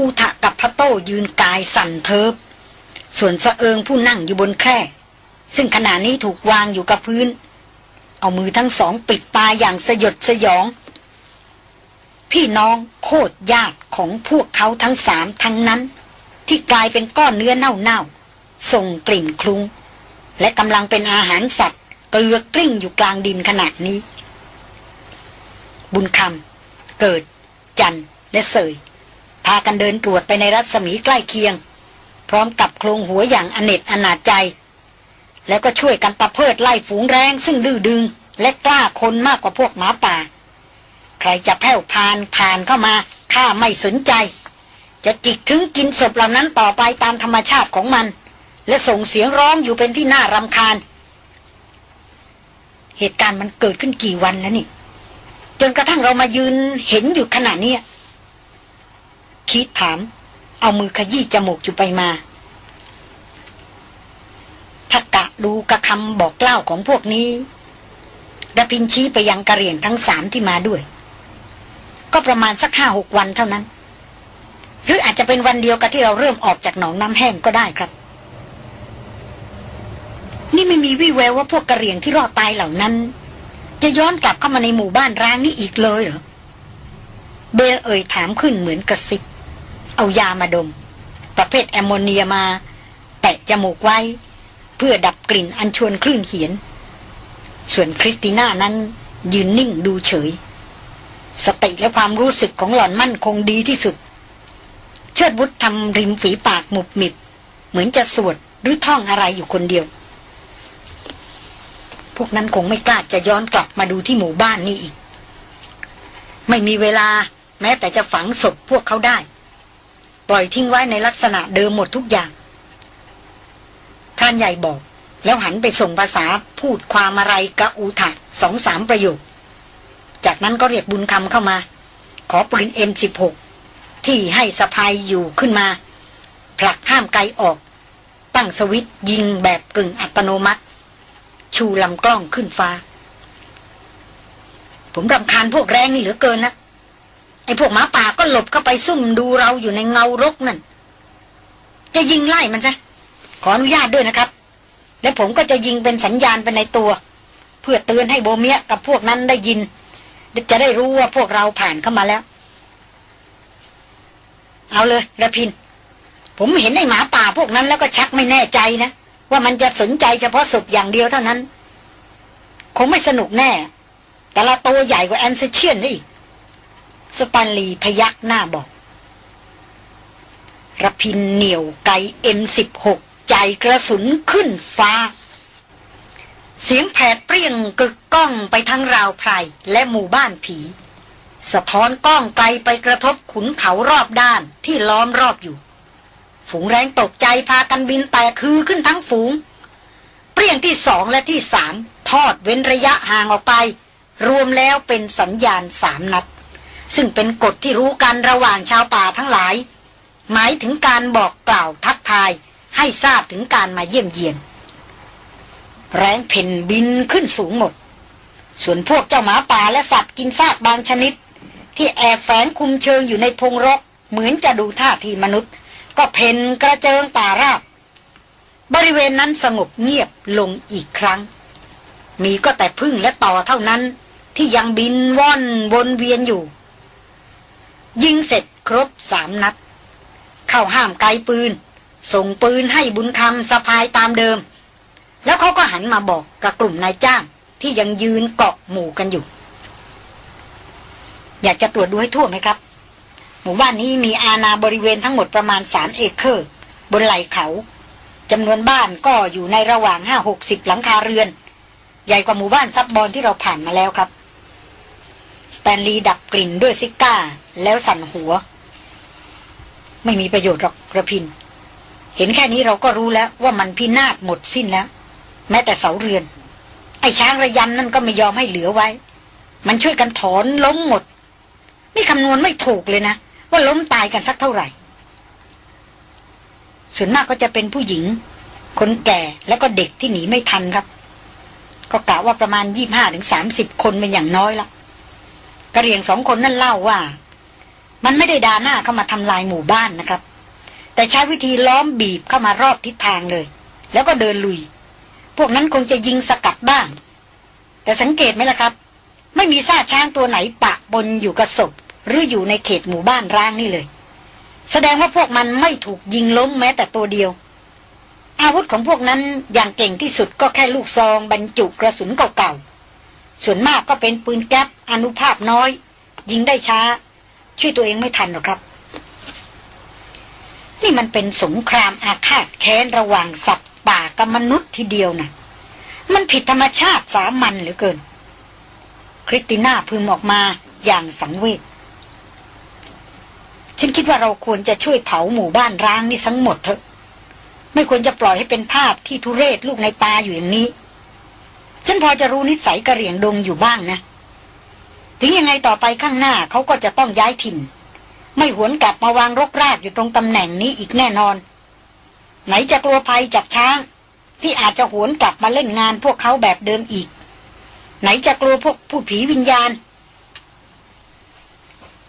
อูทะกับพระโต้ยืนกายสั่นเทิบ ส่วนสะเอิงผู้นั่งอยู่บนแคร่ ซึ่งขณะนี้ถูกวางอยู่กับพื้น เอามือทั้งสองปิดตาอย่างสยดสยอง พี่น้องโคตรญาติของพวกเขาทั้งสามทั้งนั้น ที่กลายเป็นก้อนเนื้อเน่าๆส่งกลิ่นคลุงและกำลังเป็นอาหารสัตว์เกลือกลิ้งอยู่กลางดินขนาดนี้ บุญคำเกิด จันและเสย พากันเดินตรวจไปในรัศมีใกล้เคียง พร้อมกับโครงหัวอย่างอเนจอนาจใจ แล้วก็ช่วยกันตะเพิดไล่ฝูงแรงซึ่งดื้อดึง และกล้าคนมากกว่าพวกหมาป่า ใครจะแผ่วพานผ่านเข้ามาข้าไม่สนใจ จะจิกถึงกินศพเหล่านั้นต่อไปตามธรรมชาติของมัน และส่งเสียงร้องอยู่เป็นที่น่ารำคาญ เหตุการณ์มันเกิดขึ้นกี่วันแล้วนี่จนกระทั่งเรามายืนเห็นอยู่ขณะนี้ คิดถาม เอามือขยี้จมูกอยู่ไปมาถ้ากะดูกระคำบอกเล่าของพวกนี้ดาพินชี้ไปยังกระเรียงทั้งสามที่มาด้วย ก็ประมาณสักห้าหกวันเท่านั้น หรืออาจจะเป็นวันเดียวกับที่เราเริ่มออกจากหนองน้ำแห้งก็ได้ครับ นี่ไม่มีวี่แววว่าพวกกะเหรี่ยงที่รอดตายเหล่านั้น จะย้อนกลับเข้ามาในหมู่บ้านร้างนี้อีกเลยเหรอเบลเอ่ยถามขึ้นเหมือนกระซิบ เอายามาดม ประเภทแอมโมเนียมา แตะจมูกไว้ เพื่อดับกลิ่นอันชวนคลื่นเหียน ส่วนคริสติน่านั้นยืนนิ่งดูเฉย สติและความรู้สึกของหล่อนมั่นคงดีที่สุด เชิดวุฒทำริมฝีปากหมุบมิบ เหมือนจะสวดหรือท่องอะไรอยู่คนเดียว พวกนั้นคงไม่กล้าจะย้อนกลับมาดูที่หมู่บ้านนี้อีก ไม่มีเวลาแม้แต่จะฝังศพพวกเขาได้ ปล่อยทิ้งไว้ในลักษณะเดิมหมดทุกอย่างพรานใหญ่บอก แล้วหันไปส่งภาษาพูดความอะไรกะอูถะสองสามประโยค จากนั้นก็เรียกบุญคำเข้ามา ขอปืนเอ็มสิบหกที่ให้สะพายอยู่ขึ้นมา ผลักห้ามไกลออก ตั้งสวิตยิงแบบกึ่งอัตโนมัติ ชูลำกล้องขึ้นฟ้า ผมรำคาญพวกแรงนี่เหลือเกินแล้ว อ้พวกหมาป่าก็หลบเข้าไปซุ่มดูเราอยู่ในเงารกนั่น จะยิงไล่มันซะขออนุญาตด้วยนะครับ และผมก็จะยิงเป็นสัญญาณไปในตัว เพื่อเตือนให้โบเมียกับพวกนั้นได้ยินจะได้รู้ว่าพวกเราผ่านเข้ามาแล้ว เอาเลยระพิน ผมเห็นไอ้หมาป่าพวกนั้นแล้วก็ชักไม่แน่ใจนะ ว่ามันจะสนใจเฉพาะศพอย่างเดียวเท่านั้น คงไม่สนุกแน่ แต่ละตัวใหญ่กว่าแอนเซเชียนนี่อีก สตันลีพยักหน้าบอกรพินเหนียวไกเอ็มสิบหกใจกระสุนขึ้นฟ้า เสียงแผดเปรี้ยงกึกก้องไปทั้งราวไพรและหมู่บ้านผี สะท้อนกล้องไกลไปกระทบขุนเขารอบด้านที่ล้อมรอบอยู่ ฝูงแรงตกใจพากันบินแตกคือขึ้นทั้งฝูง เปรี้ยงที่สองและที่สามทอดเว้นระยะห่างออกไป รวมแล้วเป็นสัญญาณสามนัด ซึ่งเป็นกฎที่รู้กันระหว่างชาวป่าทั้งหลาย หมายถึงการบอกกล่าวทักทายให้ทราบถึงการมาเยี่ยมเยียน แรงเพ่นบินขึ้นสูงหมด ส่วนพวกเจ้าหมาป่าและสัตว์กินซากบางชนิด ที่แอบแฝงคุมเชิงอยู่ในพงรก เหมือนจะดูท่าทีมนุษย์ ก็เพ่นกระเจิงป่าราบบริเวณนั้นสงบเงียบลงอีกครั้ง มีก็แต่พึ่งและต่อเท่านั้น ที่ยังบินว่อนวนเวียนอยู่ ยิงเสร็จครบสามนัด เข้าห้ามไกลปืน ส่งปืนให้บุญคำสะพายตามเดิม แล้วเขาก็หันมาบอกกับกลุ่มนายจ้างที่ยังยืนเกาะหมู่กันอยู่ อยากจะตรวจดูให้ทั่วไหมครับ หมู่บ้านนี้มีอาณาบริเวณทั้งหมดประมาณสามเอเคอร์ บนไหล่เขาจำนวนบ้านก็อยู่ในระหว่างห้าหกสิบหลังคาเรือน ใหญ่กว่าหมู่บ้านซับบอลที่เราผ่านมาแล้วครับสแตนลีย์ดับกลิ่นด้วยซิก้า แล้วสั่นหัว ไม่มีประโยชน์หรอกกระพิน เห็นแค่นี้เราก็รู้แล้วว่ามันพินาศหมดสิ้นแล้ว แม้แต่เสาเรือน ไอ้ช้างระยำนั่นก็ไม่ยอมให้เหลือไว้ มันช่วยกันถอนล้มหมด นี่คำนวณไม่ถูกเลยนะ ว่าล้มตายกันสักเท่าไหร่ ส่วนมากก็จะเป็นผู้หญิง คนแก่แล้วก็เด็กที่หนีไม่ทันครับ ก็กะว่าประมาณยี่ห้าถึงสามสิบคนเป็นอย่างน้อยละกระเรียงสองคนนั่นเล่าว่า มันไม่ได้ดาหน้าเข้ามาทำลายหมู่บ้านนะครับ แต่ใช้วิธีล้อมบีบเข้ามารอบทิศทางเลย แล้วก็เดินลุย พวกนั้นคงจะยิงสกัดบ้าง แต่สังเกตไหมล่ะครับ ไม่มีซากช้างตัวไหนปะบนอยู่กระศพหรืออยู่ในเขตหมู่บ้านร้างนี่เลย แสดงว่าพวกมันไม่ถูกยิงล้มแม้แต่ตัวเดียว อาวุธของพวกนั้นอย่างเก่งที่สุดก็แค่ลูกซองบรรจุกระสุนเก่าๆส่วนมากก็เป็นปืนแก๊ปอนุภาพน้อย ยิงได้ช้า ช่วยตัวเองไม่ทันหรอกครับ นี่มันเป็นสงครามอาฆาตแค้นระหว่างสัตว์ป่ากับมนุษย์ทีเดียวนะมันผิดธรรมชาติสามัญเหลือเกิน คริสติน่าพึมออกมาอย่างสังเวชฉันคิดว่าเราควรจะช่วยเผาหมู่บ้านร้างนี่ทั้งหมดเถอะ ไม่ควรจะปล่อยให้เป็นภาพที่ทุเรศลูกในตาอยู่อย่างนี้ ฉันพอจะรู้นิสัยกระเหรี่ยงดงอยู่บ้างนะ ถึงยังไงต่อไปข้างหน้าเขาก็จะต้องย้ายถิ่น ไม่หวนกลับมาวางรกรากอยู่ตรงตำแหน่งนี้อีกแน่นอน ไหนจะกลัวภัยจากช้าง ที่อาจจะหวนกลับมาเล่นงานพวกเขาแบบเดิมอีก ไหนจะกลัวพวกผู้ผีวิญญาณ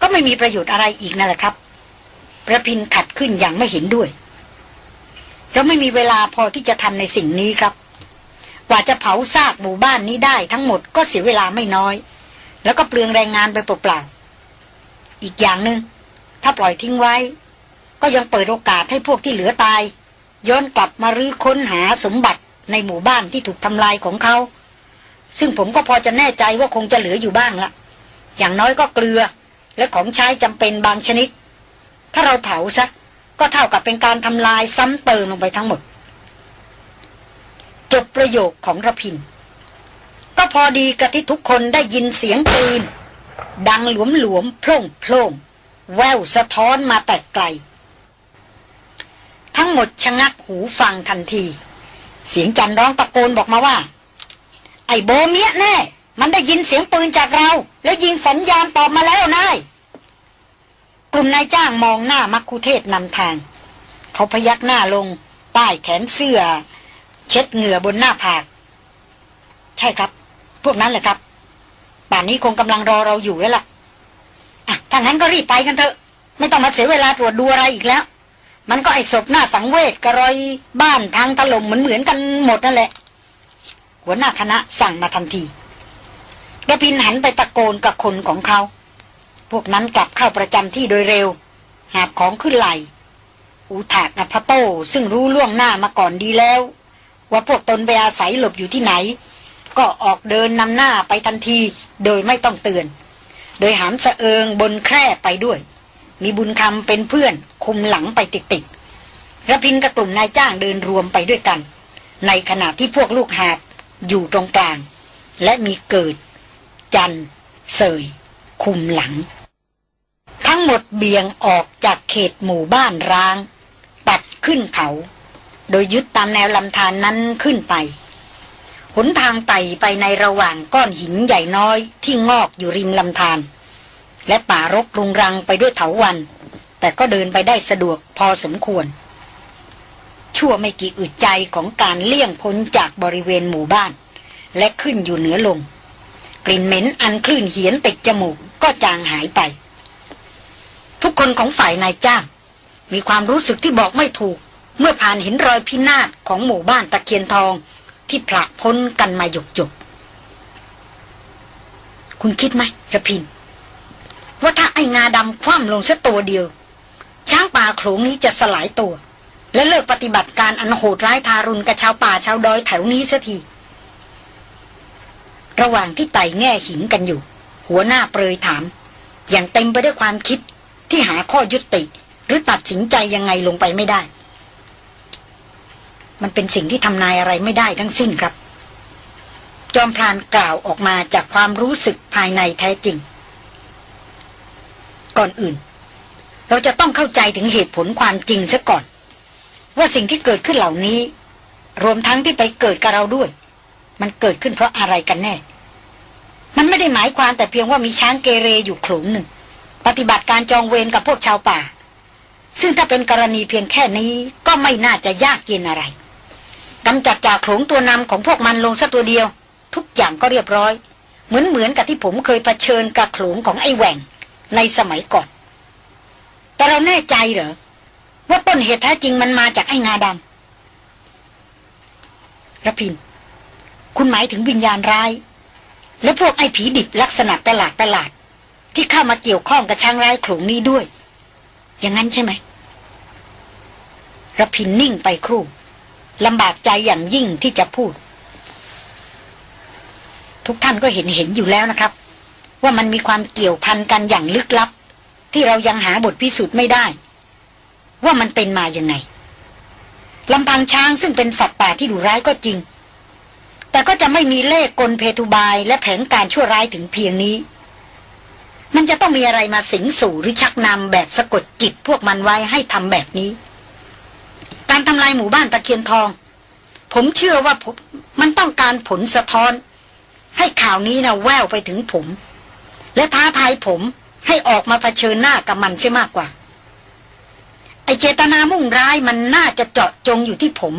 ก็ไม่มีประโยชน์อะไรอีกนั่นแหละครับพระพินขัดขึ้นอย่างไม่เห็นด้วยเราไม่มีเวลาพอที่จะทำในสิ่งนี้ครับ กว่าจะเผาซากหมู่บ้านนี้ได้ทั้งหมดก็เสียเวลาไม่น้อย แล้วก็เปลืองแรงงานไปเปล่าๆอีกอย่างหนึง่งถ้าปล่อยทิ้งไว้ ก็ยังเปิดโอกาสให้พวกที่เหลือตาย ย้อนกลับมารื้อค้นหาสมบัติในหมู่บ้านที่ถูกทำลายของเขา ซึ่งผมก็พอจะแน่ใจว่าคงจะเหลืออยู่บ้างละอย่างน้อยก็เกลือ และของใช้จำเป็นบางชนิด ถ้าเราเผาซะก็เท่ากับเป็นการทำลายซ้ำเติมลงไปทั้งหมด จบประโยคของระพิน ก็พอดีกับที่ทุกคนได้ยินเสียงปืน ดังหลวมหลวมโพล่งโพล่งแววสะท้อนมาแต่ไกล ทั้งหมดชะงักหูฟังทันที เสียงจันร้องตะโกนบอกมาว่า ไอ้โบเมียแน่ มันได้ยินเสียงปืนจากเรา แล้วยิงสัญญาณตอบมาแล้วนายกลุ่มนายจ้างมองหน้ามักคุเทศนำทาง เขาพยักหน้าลงป้ายแขนเสื้อ เช็ดเหงื่อบนหน้าผาก ใช่ครับ พวกนั้นแหละครับ ป่านนี้คงกำลังรอเราอยู่แล้วล่ะอะถ้างั้นก็รีบไปกันเถอะ ไม่ต้องมาเสียเวลาตรวจดูอะไรอีกแล้ว มันก็ไอศพหน้าสังเวชกระรอยบ้านทางถล่มเหมือนเหมือนกันหมดนั่นแหละ หัวหน้าคณะสั่งมาทันทีระพินหันไปตะโกนกับคนของเขา พวกนั้นกลับเข้าประจำที่โดยเร็ว หาบของขึ้นไหลอุทากกับพะโต้ซึ่งรู้ล่วงหน้ามาก่อนดีแล้ว ว่าพวกตนไปอาศัยหลบอยู่ที่ไหน ก็ออกเดินนำหน้าไปทันทีโดยไม่ต้องเตือน โดยหามสะเอิงบนแคร่ไปด้วย มีบุญคำเป็นเพื่อนคุมหลังไปติดๆระพินกับกลุ่มนายจ้างเดินรวมไปด้วยกัน ในขณะที่พวกลูกหาบอยู่ตรงกลาง และมีเกิด จันเสย คุมหลัง ทั้งหมดเบี่ยงออกจากเขตหมู่บ้านร้าง ตัดขึ้นเขา โดยยึดตามแนวลำธารนนั้นขึ้นไป หนทางไต่ไปในระหว่างก้อนหินใหญ่น้อยที่งอกอยู่ริมลำธารและป่ารกรุงรังไปด้วยเถาวัน แต่ก็เดินไปได้สะดวกพอสมควร ชั่วไม่กี่อึดใจของการเลี่ยงพ้นจากบริเวณหมู่บ้าน และขึ้นอยู่เหนือลมกลิ่นเหม็นอันคลื่นเหียนติดจมูกก็จางหายไป ทุกคนของฝ่ายนายจ้าง มีความรู้สึกที่บอกไม่ถูก เมื่อผ่านเห็นรอยพินาศของหมู่บ้านตะเคียนทอง ที่ผลักพ้นกันมาหยกหยกคุณคิดไหมระพิน ว่าถ้าไอ้งาดำคว่ำลงสัตัวเดียว ช้างป่าโขลงนี้จะสลายตัว และเลิกปฏิบัติการอันโหดร้ายทารุณกับชาวป่าชาวดอยแถวนี้เสัทีระหว่างที่ไต่แง่หินกันอยู่ หัวหน้าเปรยถาม อย่างเต็มไปด้วยความคิดที่หาข้อยุติ หรือตัดสินใจยังไงลงไปไม่ได้ มันเป็นสิ่งที่ทำนายอะไรไม่ได้ทั้งสิ้นครับ จอมพรานกล่าวออกมาจากความรู้สึกภายในแท้จริง ก่อนอื่น เราจะต้องเข้าใจถึงเหตุผลความจริงซะก่อน ว่าสิ่งที่เกิดขึ้นเหล่านี้ รวมทั้งที่ไปเกิดกับเราด้วย มันเกิดขึ้นเพราะอะไรกันแน่ มันไม่ได้หมายความแต่เพียงว่ามีช้างเกเรอยู่ขลุมหนึ่ง ปฏิบัติการจองเวรกับพวกชาวป่าซึ่งถ้าเป็นกรณีเพียงแค่นี้ก็ไม่น่าจะยากเย็นอะไร กำจัดจากโขลงตัวนำของพวกมันลงสัตัวเดียว ทุกอย่างก็เรียบร้อย เหมือนเหมือนกับที่ผมเคยเผชิญกับโขลงของไอ้แหว่งในสมัยก่อน แต่เราแน่ใจเหรอ ว่าต้นเหตุแท้จริงมันมาจากไอ้งาดำระพิน คุณหมายถึงวิญญาณร้าย และพวกไอ้ผีดิบลักษณะประหลาดประหลาด ที่เข้ามาเกี่ยวข้องกับช้างร้ายโขลงนี้ด้วย อย่างนั้นใช่ไหมระพินนิ่งไปครู่ ลำบากใจอย่างยิ่งที่จะพูด ทุกท่านก็เห็นเห็นอยู่แล้วนะครับ ว่ามันมีความเกี่ยวพันกันอย่างลึกลับ ที่เรายังหาบทพิสูจน์ไม่ได้ ว่ามันเป็นมาอย่างไงลำพังช้างซึ่งเป็นสัตว์ป่าที่ดุร้ายก็จริง แต่ก็จะไม่มีเลขกลเพทุบายและแผนการชั่วร้ายถึงเพียงนี้ มันจะต้องมีอะไรมาสิงสู่หรือชักนำแบบสะกดจิตพวกมันไว้ให้ทำแบบนี้ การทำลายหมู่บ้านตะเคียนทอง ผมเชื่อว่าผมมันต้องการผลสะท้อน ให้ข่าวนี้นะแววไปถึงผม และท้าทายผมให้ออกมาเผชิญหน้ากับมันใช่มากกว่า ไอเจตนามุ่งร้ายมันน่าจะเจาะจงอยู่ที่ผม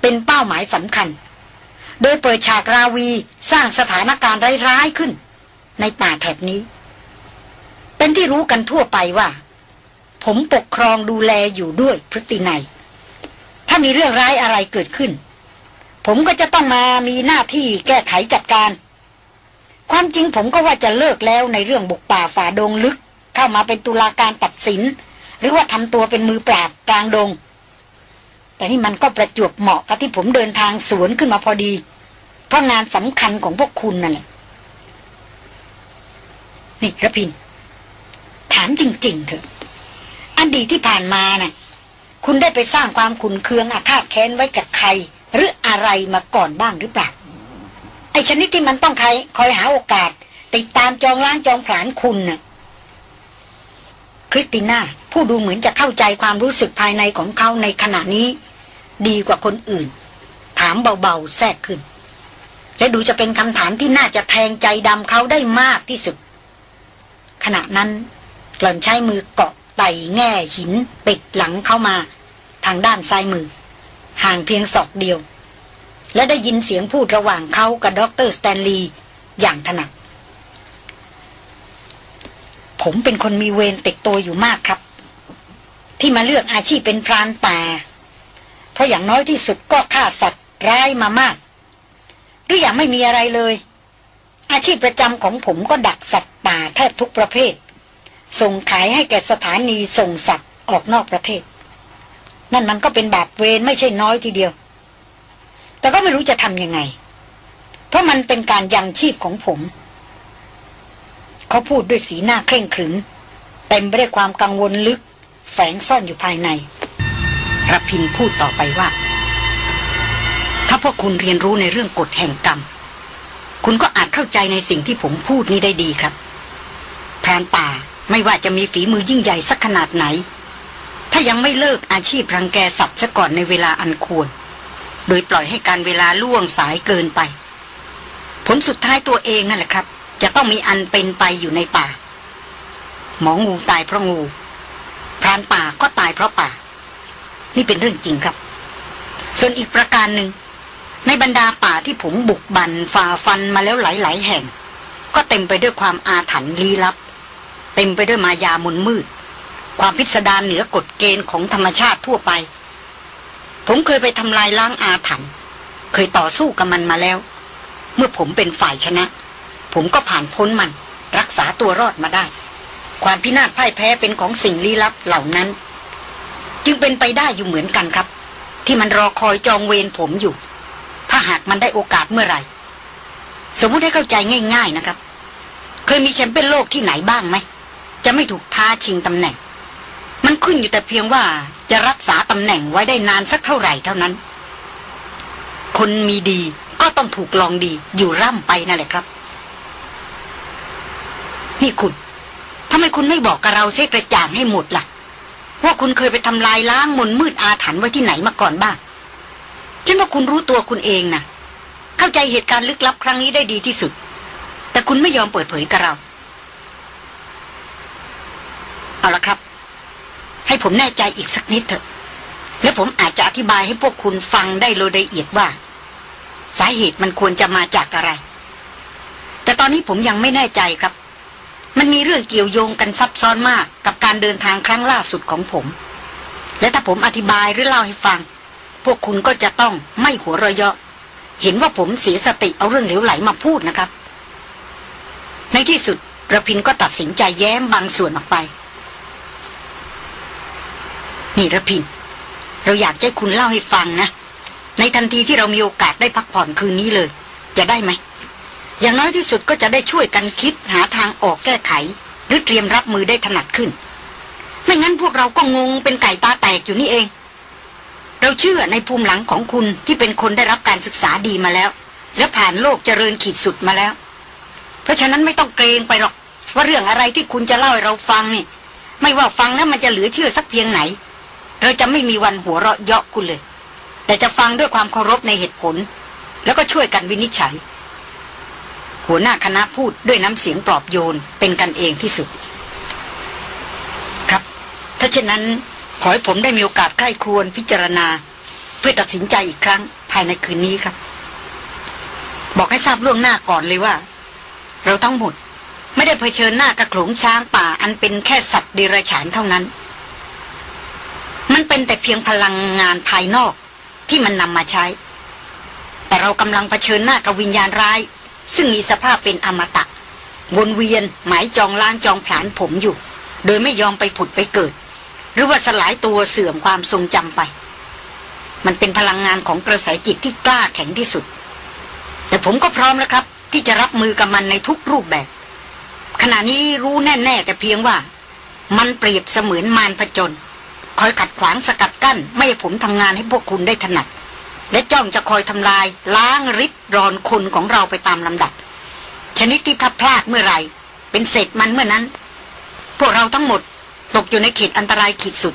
เป็นเป้าหมายสำคัญ โดยเปิดฉากราวีสร้างสถานการณ์ร้ายๆขึ้น ในป่าแถบนี้ เป็นที่รู้กันทั่วไปว่า ผมปกครองดูแลอยู่ด้วยพฤตินัย มีเรื่องร้ายอะไรเกิดขึ้น ผมก็จะต้องมามีหน้าที่แก้ไขจัดการ ความจริงผมก็ว่าจะเลิกแล้วในเรื่องบุกป่าฝ่าดงลึก เข้ามาเป็นตุลาการตัดสิน หรือว่าทำตัวเป็นมือปราบกลางดง แต่นี่มันก็ประจวบเหมาะกับที่ผมเดินทางสวนขึ้นมาพอดี เพราะงานสำคัญของพวกคุณนั่นแหละนี่ระพิน ถามจริง ๆ เถอะ อันดีที่ผ่านมานะ่ะ คุณได้ไปสร้างความขุนเคืองอาฆาตแค้นไว้กับใคร หรืออะไรมาก่อนบ้างหรือเปล่า ไอชนิดที่มันต้องใครคอยหาโอกาส ติดตามจองล้างจองผลาญคุณนะ่ะคริสติน่าผู้ดูเหมือนจะเข้าใจความรู้สึกภายในของเขาในขณะนี้ ดีกว่าคนอื่น ถามเบาๆแทรกขึ้น และดูจะเป็นคำถามที่น่าจะแทงใจดำเขาได้มากที่สุด ขณะนั้นหล่อนใช้มือเกาะ ไต่แง่หินปิดหลังเข้ามา ทางด้านซ้ายมือ ห่างเพียงศอกเดียว และได้ยินเสียงพูดระหว่างเขากับด็อกเตอร์สแตนลีย์อย่างถนัดผมเป็นคนมีเวรติดตัวอยู่มากครับ ที่มาเลือกอาชีพเป็นพรานป่า เพราะอย่างน้อยที่สุดก็ฆ่าสัตว์ร้ายมามาก หรืออย่างไม่มีอะไรเลย อาชีพประจำของผมก็ดักสัตว์ป่าแทบทุกประเภท ส่งขายให้แก่สถานีส่งสัตว์ออกนอกประเทศ นั่นมันก็เป็นบาปเวรไม่ใช่น้อยทีเดียว แต่ก็ไม่รู้จะทำยังไง เพราะมันเป็นการยังชีพของผม เขาพูดด้วยสีหน้าเคร่งขรึมเต็มไปด้วยความกังวลลึก แฝงซ่อนอยู่ภายในรพินพูดต่อไปว่า ถ้าพวกคุณเรียนรู้ในเรื่องกฎแห่งกรรม คุณก็อาจเข้าใจในสิ่งที่ผมพูดนี้ได้ดีครับพรานป่า ไม่ว่าจะมีฝีมือยิ่งใหญ่สักขนาดไหน ถ้ายังไม่เลิกอาชีพรังแกสัตว์ซะก่อนในเวลาอันควร โดยปล่อยให้การเวลาล่วงสายเกินไป ผลสุดท้ายตัวเองนั่นแหละครับ จะต้องมีอันเป็นไปอยู่ในป่า หมองูตายเพราะงูพรานป่าก็ตายเพราะป่า นี่เป็นเรื่องจริงครับ ส่วนอีกประการหนึ่งในบรรดาป่าที่ผมบุกบันฝ่าฟันมาแล้วหลายๆแห่ง ก็เต็มไปด้วยความอาถรรพ์ลี้ลับ เต็มไปด้วยมายามุนมืด ความพิสดารเหนือกฎเกณฑ์ของธรรมชาติทั่วไป ผมเคยไปทำลายล้างอาถรรพ์เคยต่อสู้กับมันมาแล้ว เมื่อผมเป็นฝ่ายชนะ ผมก็ผ่านพ้นมัน รักษาตัวรอดมาได้ ความพินาศพ่ายแพ้เป็นของสิ่งลี้ลับเหล่านั้น จึงเป็นไปได้อยู่เหมือนกันครับ ที่มันรอคอยจองเวรผมอยู่ ถ้าหากมันได้โอกาสเมื่อไหร่ สมมติให้เข้าใจง่าย ๆนะครับ เคยมีแชมเปี้ยนโลกที่ไหนบ้างไหม จะไม่ถูกท้าชิงตำแหน่ง มันขึ้นอยู่แต่เพียงว่าจะรักษาตำแหน่งไว้ได้นานสักเท่าไหร่เท่านั้น คนมีดีก็ต้องถูกลองดีอยู่ร่ำไปนั่นแหละครับ นี่คุณทำไมคุณไม่บอกกับเราเสกระจ่างให้หมดละ่ะ ว่าคุณเคยไปทำลายล้างมนมืดอาถรรพ์ไว้ที่ไหนมาก่อนบ้างฉันว่าคุณรู้ตัวคุณเองนะเข้าใจเหตุการณ์ลึกลับครั้งนี้ได้ดีที่สุด แต่คุณไม่ยอมเปิดเผยกับเรา เอาละครับ ให้ผมแน่ใจอีกสักนิดเถอะ แล้วผมอาจจะอธิบายให้พวกคุณฟังได้โดยละเอียดว่า สาเหตุมันควรจะมาจากอะไร แต่ตอนนี้ผมยังไม่แน่ใจครับ มันมีเรื่องเกี่ยวโยงกันซับซ้อนมากกับการการเดินทางครั้งล่าสุดของผม และถ้าผมอธิบายหรือเล่าให้ฟัง พวกคุณก็จะต้องไม่หัวเราะเยาะเห็นว่าผมเสียสติเอาเรื่องเหลวไหลมาพูดนะครับ ในที่สุดระพินก็ตัดสินใจแย้มบางส่วนออกไป นี่ระพิน เราอยากให้คุณเล่าให้ฟังนะ ในทันทีที่เรามีโอกาสได้พักผ่อนคืนนี้เลย จะได้ไหม อย่างน้อยที่สุดก็จะได้ช่วยกันคิดหาทางออกแก้ไข หรือเตรียมรับมือได้ถนัดขึ้น ไม่งั้นพวกเราก็งงเป็นไก่ตาแตกอยู่นี่เอง เราเชื่อในภูมิหลังของคุณที่เป็นคนได้รับการศึกษาดีมาแล้ว และผ่านโลกเจริญขีดสุดมาแล้ว เพราะฉะนั้นไม่ต้องเกรงไปหรอกว่าเรื่องอะไรที่คุณจะเล่าให้เราฟังนี่ไม่ว่าฟังแล้วมันจะเหลือเชื่อสักเพียงไหน เราจะไม่มีวันหัวเราะเยาะคุณเลย แต่จะฟังด้วยความเคารพในเหตุผล แล้วก็ช่วยกันวินิจฉัย หัวหน้าคณะพูดด้วยน้ำเสียงปลอบโยนเป็นกันเองที่สุด ครับ ถ้าเช่นนั้นขอให้ผมได้มีโอกาสใกล้ครวนพิจารณา เพื่อตัดสินใจอีกครั้งภายในคืนนี้ครับ บอกให้ทราบล่วงหน้าก่อนเลยว่า เราทั้งหมดไม่ได้เผชิญหน้ากับโขลงช้างป่าอันเป็นแค่สัตว์เดรัจฉานเท่านั้น มันเป็นแต่เพียงพลังงานภายนอกที่มันนำมาใช้ แต่เรากำลังเผชิญหน้ากับวิญญาณร้าย ซึ่งมีสภาพเป็นอมตะ วนเวียนหมายจองล้างจองผลาญผมอยู่ โดยไม่ยอมไปผุดไปเกิด หรือว่าสลายตัวเสื่อมความทรงจำไป มันเป็นพลังงานของกระแสจิตที่กล้าแข็งที่สุด แต่ผมก็พร้อมแล้วครับ ที่จะรับมือกับมันในทุกรูปแบบ ขณะนี้รู้แน่ ๆ แต่เพียงว่า มันเปรียบเสมือนมารผจญ คอยขัดขวางสกัดกั้น ไม่ให้ผมทำงานให้พวกคุณได้ถนัด และจ้องจะคอยทำลาย ล้างริดรอนคนของเราไปตามลำดับ ชนิดที่ทับพลาดเมื่อไหร่ เป็นเศษมันเมื่อนั้น พวกเราทั้งหมดตกอยู่ในเขตอันตรายขีดสุด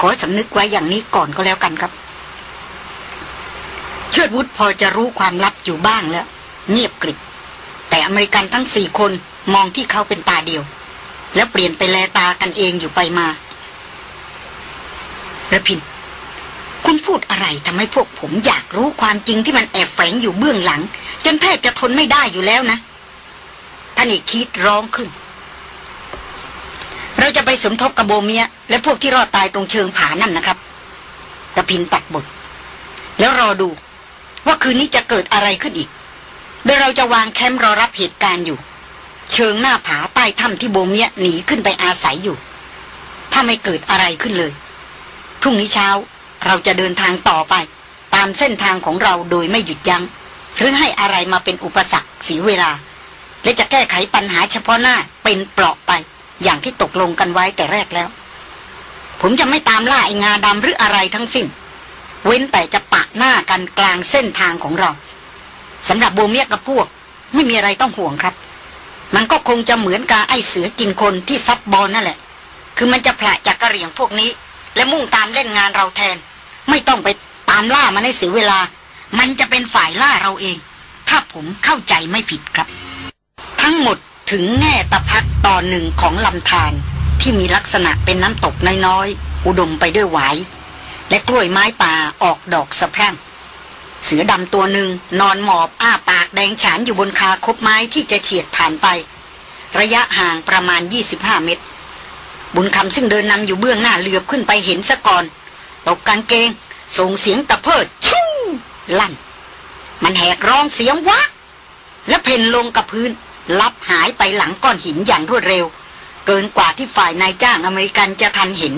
ขอสำนึกไว้อย่างนี้ก่อนก็แล้วกันครับ เชิดวุฒพอจะรู้ความลับอยู่บ้างแล้ว เงียบกริบแต่อเมริกันทั้งสี่คนมองที่เขาเป็นตาเดียว แล้วเปลี่ยนไปแลตากันเองอยู่ไปมา ระพิน คุณพูดอะไรทำให้พวกผมอยากรู้ความจริงที่มันแอบแฝงอยู่เบื้องหลัง จนแทบจะทนไม่ได้อยู่แล้วนะท่านเอกคิดร้องขึ้น เราจะไปสมทบกับโบเมีย และพวกที่รอดตายตรงเชิงผานั่นนะครับระพินตัดบท แล้วรอดู ว่าคืนนี้จะเกิดอะไรขึ้นอีก โดยเราจะวางแคมป์รอรับเหตุการณ์อยู่ เชิงหน้าผาใต้ถ้ำที่โบเมียหนีขึ้นไปอาศัยอยู่ ถ้าไม่เกิดอะไรขึ้นเลย พรุ่งนี้เช้าเราจะเดินทางต่อไป ตามเส้นทางของเราโดยไม่หยุดยัง้ง หรือให้อะไรมาเป็นอุปสรรคเสียเวลา และจะแก้ไขปัญหาเฉพาะหน้าเป็นเปราะไป อย่างที่ตกลงกันไว้แต่แรกแล้ว ผมจะไม่ตามล่าไอ้งาดำหรืออะไรทั้งสิ้น เว้นแต่จะปะหน้ากันกลางเส้นทางของเราสำหรับโบเมียกับพวก ไม่มีอะไรต้องห่วงครับ มันก็คงจะเหมือนกาไอเสือกินคนที่ซับบอลนั่นแหละ คือมันจะแผลจากกระเหรี่ยงพวกนี้ และมุ่งตามเล่นงานเราแทน ไม่ต้องไปตามล่ามันให้เสียเวลา มันจะเป็นฝ่ายล่าเราเอง ถ้าผมเข้าใจไม่ผิดครับ ทั้งหมดถึงแง่ตะพักตอนหนึ่งของลำธารที่มีลักษณะเป็นน้ำตกน้อยๆ อุดมไปด้วยหวาย และกล้วยไม้ป่าออกดอกสะพรั่ง เสือดำตัวหนึ่งนอนหมอบอ้าปากแดงฉานอยู่บนคาคบไม้ที่จะเฉียดผ่านไป ระยะห่างประมาณ 25 เมตร บุญคำซึ่งเดินนำอยู่เบื้องหน้าเหลือบขึ้นไปเห็นซะก่อน ตกกางเกง ส่งเสียงตะเพิดชู่ลั่น มันแหกร้องเสียงวะ และเพ่นลงกับพื้น ลับหายไปหลังก้อนหินอย่างรวดเร็ว เกินกว่าที่ฝ่ายนายจ้างอเมริกันจะทันเห็น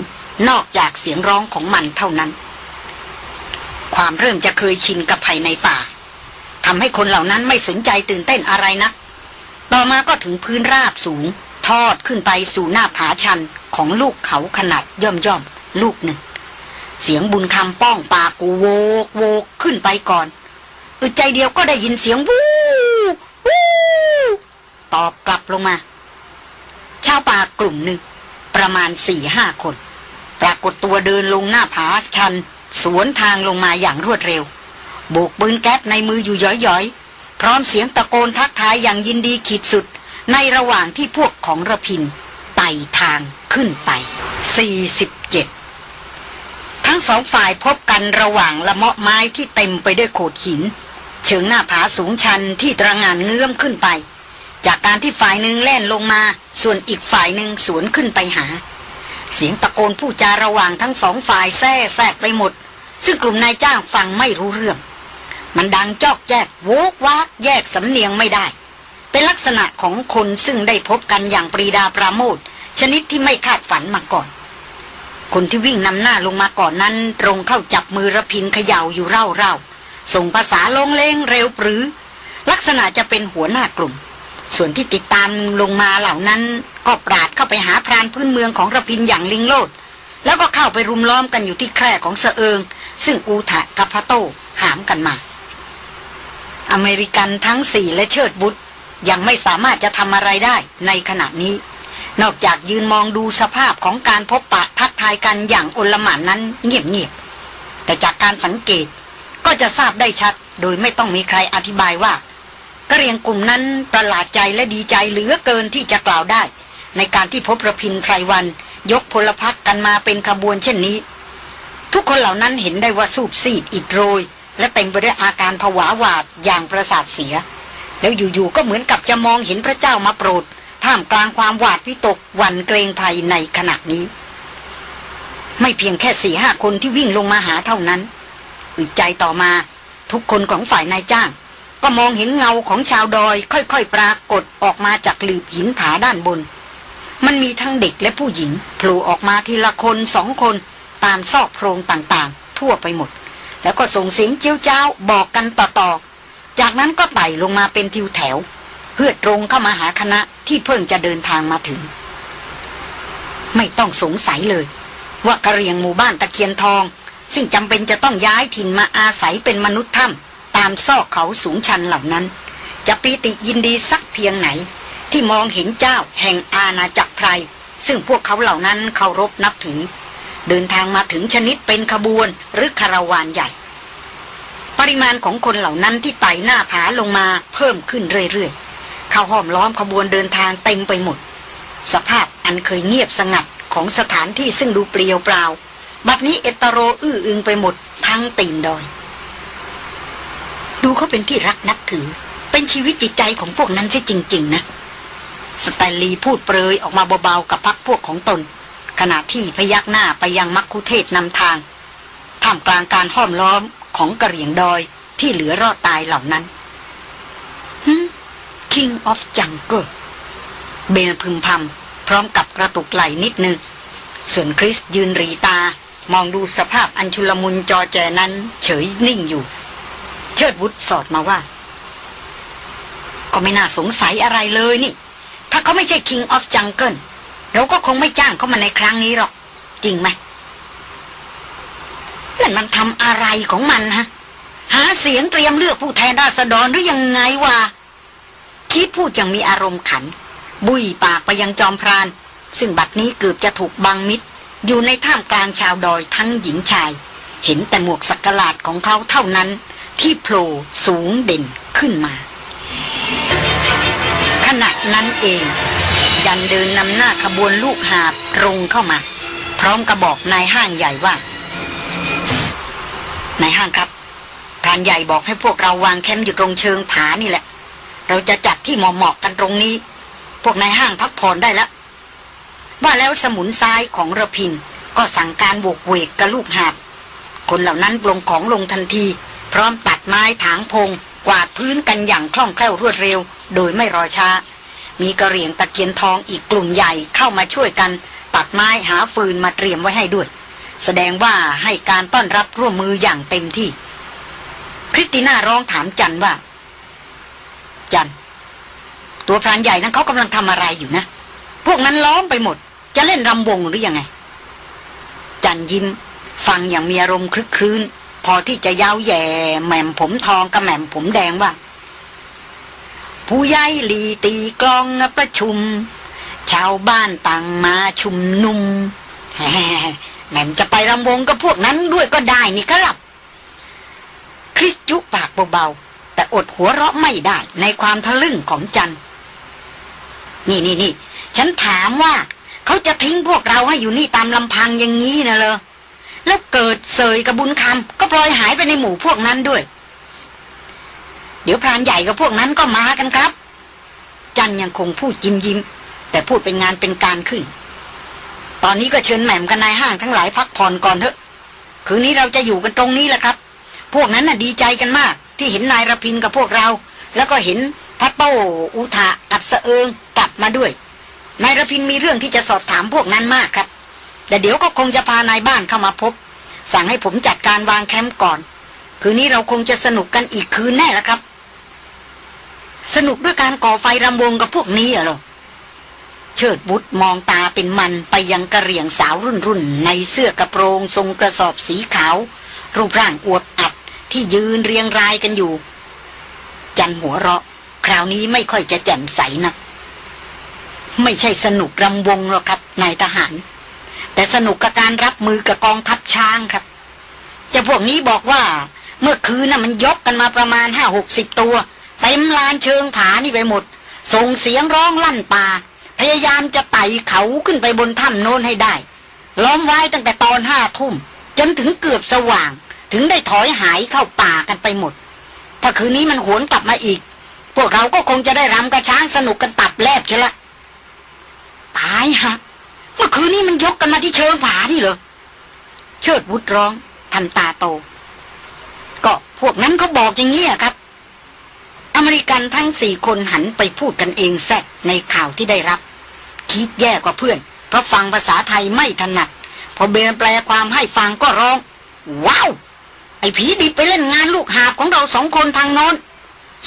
นอกจากเสียงร้องของมันเท่านั้น ความเริ่มจะเคยชินกับภัยในป่าทำให้คนเหล่านั้นไม่สนใจตื่นเต้นอะไรนะต่อมาก็ถึงพื้นราบสูง ทอดขึ้นไปสู่หน้าผาชันของลูกเขาขนาดย่อมย่อมลูกหนึ่ง เสียงบุญคำป้องปากูโวกโวกขึ้นไปก่อนอึดใจเดียวก็ได้ยินเสียงวูวูตอบกลับลงมา ชาวป่ากลุ่มหนึ่ง ประมาณสี่ห้าคน ปรากฏตัวเดินลงหน้าผาชัน สวนทางลงมาอย่างรวดเร็วโบกปืนแก๊สในมืออยู่ย้อยๆ พร้อมเสียงตะโกนทักทายอย่างยินดีขีดสุด ในระหว่างที่พวกของระพินไต่ทางขึ้นไป 47 ทั้งสองฝ่ายพบกันระหว่างละเมาะไม้ที่เต็มไปด้วยโขดหิน เชิงหน้าผาสูงชันที่ตระงานเงื้อมขึ้นไป จากการที่ฝ่ายหนึ่งแล่นลงมา ส่วนอีกฝ่ายหนึ่งสวนขึ้นไปหา เสียงตะโกนผู้จาระหว่างทั้งสองฝ่ายแซ่แซกไปหมด ซึ่งกลุ่มนายจ้างฟังไม่รู้เรื่อง มันดังจอกแจกโวกวากแยกสำเนียงไม่ได้ เป็นลักษณะของคนซึ่งได้พบกันอย่างปรีดาปราโมทชนิดที่ไม่คาดฝันมาก่อน คนที่วิ่งนำหน้าลงมาก่อนนั้น ตรงเข้าจับมือระพินเขย่าอยู่เร่าๆส่งภาษาลงเลงเร็วปรือ ลักษณะจะเป็นหัวหน้ากลุ่ม ส่วนที่ติดตามลงมาเหล่านั้น ก็ปราดเข้าไปหาพรานพื้นเมืองของระพินอย่างลิงโลดแล้วก็เข้าไปรุมล้อมกันอยู่ที่แคร่ของเสเอิง ซึ่งอูทะกับพะโตหามกันมา อเมริกันทั้งสี่และเชิดบุตร ยังไม่สามารถจะทำอะไรได้ในขณะนี้ นอกจากยืนมองดูสภาพของการพบปะทักทายกันอย่างอลหม่านนั้นเงียบๆแต่จากการสังเกตก็จะทราบได้ชัด โดยไม่ต้องมีใครอธิบายว่ากระเรียงกลุ่มนั้นประหลาดใจและดีใจเหลือเกินที่จะกล่าวได้ ในการที่พบระพินไพรวัน ยกพลพักกันมาเป็นขบวนเช่นนี้ ทุกคนเหล่านั้นเห็นได้ว่าสูบซีดอิดโรย และเต็มไปด้วยอาการผวาหวาดอย่างประสาทเสีย แล้วอยู่ๆก็เหมือนกับจะมองเห็นพระเจ้ามาโปรด ท่ามกลางความหวาดวิตกหวันเกรงภัยในขณะนี้ ไม่เพียงแค่สี่ห้าคนที่วิ่งลงมาหาเท่านั้นอึดใจต่อมาทุกคนของฝ่ายนายจ้าง ก็มองเห็นเงาของชาวดอย ค่อยๆปรากฏออกมาจากหลืบหินผาด้านบน มันมีทั้งเด็กและผู้หญิงโผล่ออกมาทีละคนสองคนตามซอกโพรงต่างๆ ทั่วไปหมด แล้วก็ส่งเสียงเจียวเจ้าบอกกันต่อๆ จากนั้นก็ไต่ลงมาเป็นทิวแถว เพื่อตรงเข้ามาหาคณะที่เพิ่งจะเดินทางมาถึง ไม่ต้องสงสัยเลย ว่ากระเรียงหมู่บ้านตะเคียนทอง ซึ่งจำเป็นจะต้องย้ายถิ่นมาอาศัยเป็นมนุษย์ถ้ำตามซอกเขาสูงชันเหล่านั้น จะปีติยินดีสักเพียงไหน ที่มองเห็นเจ้าแห่งอาณาจักรไพรซึ่งพวกเขาเหล่านั้นเคารพนับถือ เดินทางมาถึงชนิดเป็นขบวนหรือคาราวานใหญ่ ปริมาณของคนเหล่านั้นที่ไต่หน้าผาลงมาเพิ่มขึ้นเรื่อยๆ เข้าห้อมล้อมขบวนเดินทางเต็มไปหมด สภาพอันเคยเงียบสงัดของสถานที่ซึ่งดูเปลี่ยวเปล่า บัดนี้เอตโรอื้ออึงไปหมดทั้งตีนดอย ดูเขาเป็นที่รักนับถือ เป็นชีวิตจิตใจของพวกนั้นใช่จริง ๆ นะ สแตนลีพูดเปรยออกมาเบาๆกับพักพวกของตน ขณะที่พยักหน้าไปยังมักคุเทศนำทางท่ามกลางการห้อมล้อม ของกระเหรี่ยงดอยที่เหลือรอดตายเหล่านั้นฮึ King of Jungle เบนพึมพำพร้อมกับกระตุกไหล่นิดนึง ส่วนคริสยืนรีตา มองดูสภาพอัญชุลมุนจอแจนั้น เฉยนิ่งอยู่ เชิดวุฒสอดมาว่า ก็ไม่น่าสงสัยอะไรเลยนี่ ถ้าเขาไม่ใช่ King of Jungle เราก็คงไม่จ้างเขามาในครั้งนี้หรอก จริงไหม นั่นมันทำอะไรของมันฮะ หาเสียงเตรียมเลือกผู้แทนราษฎรหรือยังไงวะ คิดพูดยังมีอารมณ์ขัน บุยปากไปยังจอมพราน ซึ่งบัดนี้เกือบจะถูกบังมิดอยู่ในท่ามกลางชาวดอยทั้งหญิงชาย เห็นแต่หมวกสักหลาดของเขาเท่านั้น ที่โผล่สูงเด่นขึ้นมา ขณะนั้นเอง ยันเดินนำหน้าขบวนลูกหาบตรงเข้ามา พร้อมกระบอกนายห้างใหญ่ว่า นายห้างครับพรานใหญ่บอกให้พวกเราวางแคมป์อยู่ตรงเชิงผานี่แหละ เราจะจัดที่เหมาะๆกันตรงนี้ พวกนายห้างพักผ่อนได้แล้วว่าแล้วสมุนซ้ายของระพิน ก็สั่งการบวกเวกกระลูกหาบคนเหล่านั้นปลงของลงทันที พร้อมตัดไม้ถางพง กวาดพื้นกันอย่างคล่องแคล่วรวดเร็ว โดยไม่รอช้า มีกระเหรี่ยงตะเกียนทองอีกกลุ่มใหญ่เข้ามาช่วยกัน ตัดไม้หาฟืนมาเตรียมไว้ให้ด้วย แสดงว่าให้การต้อนรับร่วมมืออย่างเต็มที่ คริสติน่าร้องถามจันว่า จันตัวพรานใหญ่นั้นเขากำลังทำอะไรอยู่นะ พวกนั้นล้อมไปหมด จะเล่นรำวงหรือยังไง จันยิ้ม ฟังอย่างมีอารมณ์คลึกครื้น พอที่จะยาวแย่แหม่มผมทองกับแหม่มผมแดงว่า ผู้ใหญ่ลีตีกลองประชุม ชาวบ้านต่างมาชุมนุมแหม่มจะไปรำวงกับพวกนั้นด้วยก็ได้นี่ครับคริสจุปากเบาๆ แต่อดหัวเราะไม่ได้ในความทะลึ่งของจัน นี่นี่นี่ฉันถามว่าเขาจะทิ้งพวกเราให้อยู่นี่ตามลำพังอย่างนี้นะเลยแล้วเกิดเสยกับบุญคำก็ปล่อยหายไปในหมู่พวกนั้นด้วย เดี๋ยวพรานใหญ่กับพวกนั้นก็มากันครับ จันยังคงพูดยิ้มยิ้มแต่พูดเป็นงานเป็นการขึ้น ตอนนี้ก็เชิญแหม่มกันนายห้างทั้งหลายพักผ่อนก่อนเถอะ คืนนี้เราจะอยู่กันตรงนี้แหละครับ พวกนั้นน่ะดีใจกันมาก ที่เห็นนายระพินกับพวกเรา แล้วก็เห็นพัตโตอุทาอับเสเอิงกลับมาด้วย นายระพินมีเรื่องที่จะสอบถามพวกนั้นมากครับ แต่เดี๋ยวก็คงจะพานายบ้านเข้ามาพบ สั่งให้ผมจัดการวางแคมป์ก่อน คืนนี้เราคงจะสนุกกันอีกคืนแน่ละครับ สนุกด้วยการก่อไฟรำวงกับพวกนี้เหรอ เชิดบุตรมองตาเป็นมันไปยังกระเหรี่ยงสาวรุ่นรุ่นในเสื้อกระโปรงทรงกระสอบสีขาว รูปร่างอวบอัดที่ยืนเรียงรายกันอยู่ จันหัวเราะ คราวนี้ไม่ค่อยจะแจ่มใสนะัก ไม่ใช่สนุกรำวงหรอกครับนายทหาร แต่สนุกกับการรับมือกับกองทัพช้างครับ จะพวกนี้บอกว่า เมื่อคืนน่ะมันยกกันมาประมาณห้าหกสิบตัวเต็มลานเชิงผานี่ไปหมด ส่งเสียงร้องลั่นป่า ยายามจะไต่เขาขึ้นไปบนถ้ำโน้นให้ได้ ล้อมไว้ตั้งแต่ตอนห้าทุ่ม จนถึงเกือบสว่าง ถึงได้ถอยหายเข้าป่ากันไปหมด ถ้าคืนนี้มันหวนกลับมาอีก พวกเราก็คงจะได้รำกระช้างสนุกกันตับแลบใช่ละตายฮะเมื่อคืนนี้มันยกกันมาที่เชิงผานี่เหรอเชิดวุฒร้องทำตาโต ก็พวกนั้นเขาบอกอย่างนี้ครับ อเมริกันทั้งสี่คนหันไปพูดกันเองแซดในข่าวที่ได้รับ คิดแย่กว่าเพื่อน เพราะฟังภาษาไทยไม่ถนัด พอเบนแปลความให้ฟังก็ร้อง ว้าว ไอ้ผีดิบไปเล่นงานลูกหาบของเราสองคนทางโน้น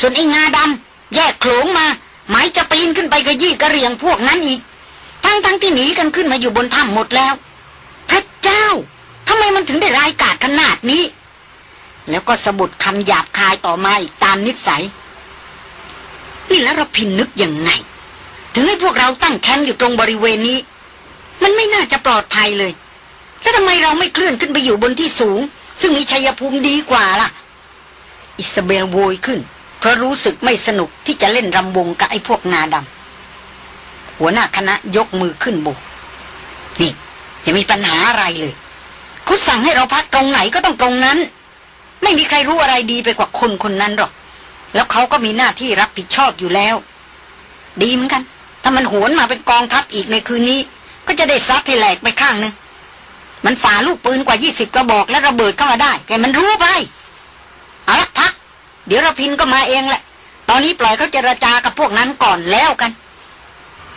ส่วนไอ้งาดำแยกโขลงมา หมายจะปีนขึ้นไปกระยี่กระเรียงพวกนั้นอีก ทั้งทั้งที่หนีกันขึ้นมาอยู่บนถ้ำหมดแล้ว พระเจ้าทำไมมันถึงได้รายกาจขนาดนี้ แล้วก็สะบุดคำหยาบคายต่อมาอีกตามนิสัยนี่แล้วเราพินนึกยังไง ถึงให้พวกเราตั้งแคมป์อยู่ตรงบริเวณนี้ มันไม่น่าจะปลอดภัยเลย แล้วทำไมเราไม่เคลื่อนขึ้นไปอยู่บนที่สูง ซึ่งมีชัยภูมิดีกว่าล่ะ อิสเบลโวยขึ้น เพราะรู้สึกไม่สนุกที่จะเล่นรำวงกับไอ้พวกงาดำหัวหน้าคณะยกมือขึ้นโบกนี่จะมีปัญหาอะไรเลยเขาสั่งให้เราพักตรงไหนก็ต้องตรงนั้น ไม่มีใครรู้อะไรดีไปกว่าคนคนนั้นหรอก แล้วเขาก็มีหน้าที่รับผิดชอบอยู่แล้ว ดีเหมือนกัน ถ้ามันหวนมาเป็นกองทัพอีกในคืนนี้ ก็จะได้ซัดให้แหลกไปข้างหนึ่งมันฝ่าลูกปืนกว่ายี่สิบกระบอกและระเบิดเข้ามาได้ แกมันรู้ไปเอาละพัก เดี๋ยวเราพินก็มาเองแหละ ตอนนี้ปล่อยเขาเจรจากับพวกนั้นก่อนแล้วกัน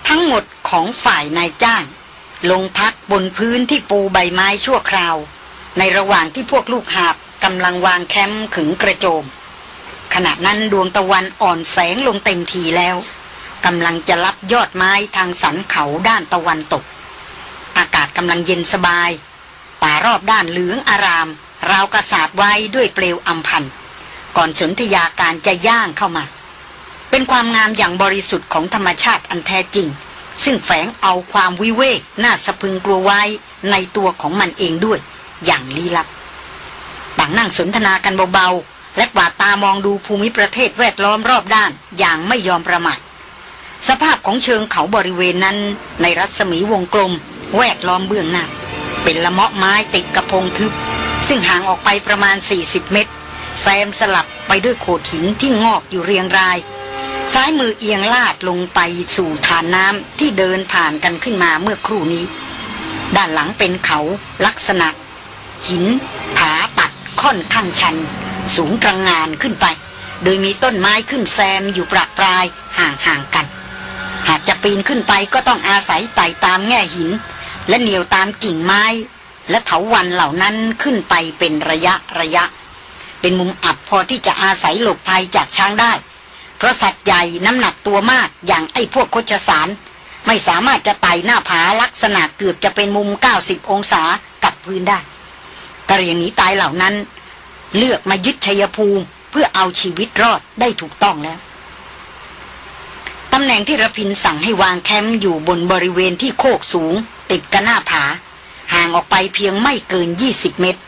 ทั้งหมดของฝ่ายนายจ้าง ลงพักบนพื้นที่ปูใบไม้ชั่วคราว ในระหว่างที่พวกลูกหาบกำลังวางแคมป์ขึงกระโจม ขณะนั้นดวงตะวันอ่อนแสงลงเต็มทีแล้ว กำลังจะรับยอดไม้ทางสันเขาด้านตะวันตก อากาศกำลังเย็นสบาย ป่ารอบด้านเหลืองอาราม ราวกระสาบไว้ด้วยเปลวอัมพันก่อนสนธยาการจะย่างเข้ามา เป็นความงามอย่างบริสุทธิ์ของธรรมชาติอันแท้จริง ซึ่งแฝงเอาความวิเวกน่าสะพึงกลัวไว้ในตัวของมันเองด้วย อย่างลี้ลับต่างนั่งสนทนากันเบาๆและกวาดตามองดูภูมิประเทศแวดล้อมรอบด้านอย่างไม่ยอมประมาท สภาพของเชิงเขาบริเวณนั้น ในรัศมีวงกลม แวดล้อมเบื้องหน้า เป็นละเมาะไม้ติดกระพงทึบ ซึ่งห่างออกไปประมาณ 40 เมตร แซมสลับไปด้วยโขดหินที่งอกอยู่เรียงราย ซ้ายมือเอียงลาดลงไปสู่ฐานน้ำที่เดินผ่านกันขึ้นมาเมื่อครู่นี้ ด้านหลังเป็นเขาลักษณะ หิน ผาตัดค่อนข้างชัน สูงตระงงานขึ้นไป โดยมีต้นไม้ขึ้นแซมอยู่ประปรายห่างๆกัน หากจะปีนขึ้นไปก็ต้องอาศัยไต่ตามแง่หิน และเหนียวตามกิ่งไม้ และเถาวันเหล่านั้นขึ้นไปเป็นระยะระยะ เป็นมุมอับพอที่จะอาศัยหลบภัยจากช้างได้ เพราะสัตว์ใหญ่น้ำหนักตัวมากอย่างไอ้พวกโคชสาร ไม่สามารถจะไต่หน้าผาลักษณะเกือบจะเป็นมุม 90 องศากับพื้นได้กระเรียงนี้ตายเหล่านั้น เลือกมายึดชัยภูมิเพื่อเอาชีวิตรอดได้ถูกต้องแล้ว ตำแหน่งที่ระพินสั่งให้วางแคมป์อยู่บนบริเวณที่โคกสูง ติดกันหน้าผา ห่างออกไปเพียงไม่เกิน 20 เมตร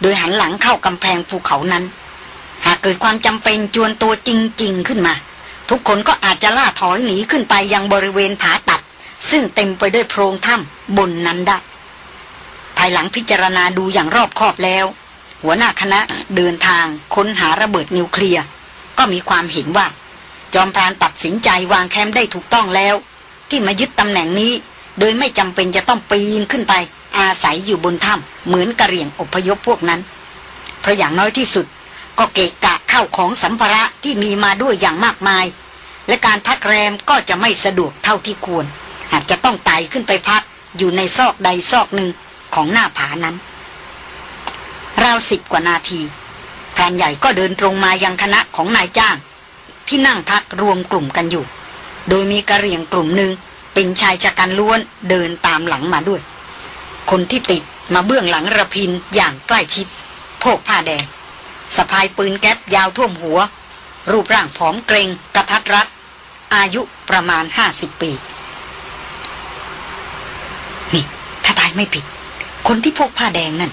โดยหันหลังเข้ากำแพงภูเขานั้น หากเกิดความจำเป็นจวนตัวจริง ๆ ขึ้นมา ทุกคนก็อาจจะล่าถอยหนีขึ้นไปยังบริเวณผาตัด ซึ่งเต็มไปด้วยโพรงถ้ำบนนั้นได้ ภายหลังพิจารณาดูอย่างรอบคอบแล้ว หัวหน้าคณะเดินทางค้นหาระเบิดนิวเคลียร์ก็มีความเห็นว่า จอมพรานตัดสินใจวางแคมป์ได้ถูกต้องแล้ว ที่มายึดตำแหน่งนี้ โดยไม่จำเป็นจะต้องปีนขึ้นไป อาศัยอยู่บนถ้ำเหมือนกระเหรี่ยงอพยพพวกนั้น เพราะอย่างน้อยที่สุด ก็เกะกะเข้าของสัมภาระที่มีมาด้วยอย่างมากมาย และการพักแรมก็จะไม่สะดวกเท่าที่ควรหากจะต้องไต่ขึ้นไปพักอยู่ในซอกใดซอกหนึ่งของหน้าผานั้นราวสิบกว่านาทีพรานใหญ่ก็เดินตรงมายังคณะของนายจ้าง ที่นั่งพักรวมกลุ่มกันอยู่ โดยมีกระเรียงกลุ่มหนึ่งเป็นชายชะกันล้วนเดินตามหลังมาด้วย คนที่ติดมาเบื้องหลังระพินอย่างใกล้ชิด โพกผ้าแดงสะพายปืนแก๊ปยาวท่วมหัว รูปร่างผอมเกร็งกะทัดรัดอายุประมาณห้าสิบปี นี่ถ้าทายไม่ผิด คนที่โพกผ้าแดงนั่น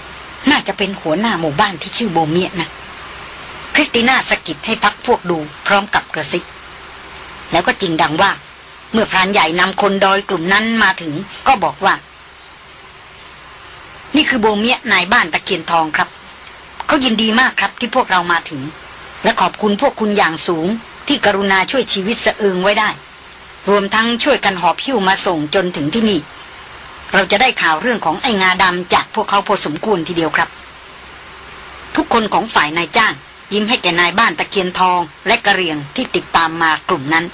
น่าจะเป็นหัวหน้าหมู่บ้านที่ชื่อโบเมียนะ คริสติน่าสะกิดให้พรรคพวกดูพร้อมกับกระซิบแล้วก็จริงดังว่า เมื่อพรานใหญ่นำคนดอยกลุ่มนั้นมาถึง ก็บอกว่า นี่คือโบเมียนายบ้านตะเคียนทองครับ เขายินดีมากครับที่พวกเรามาถึง และขอบคุณพวกคุณอย่างสูง ที่กรุณาช่วยชีวิตสะเอิงไว้ได้ รวมทั้งช่วยกันหอบหิ้วมาส่งจนถึงที่นี่ เราจะได้ข่าวเรื่องของไอ้งาดำจากพวกเขาพอสมควรทีเดียวครับ ทุกคนของฝ่ายนายจ้าง ยิ้มให้แก่นายบ้านตะเคียนทองและกะเหรี่ยงที่ติดตามมากลุ่มนั้น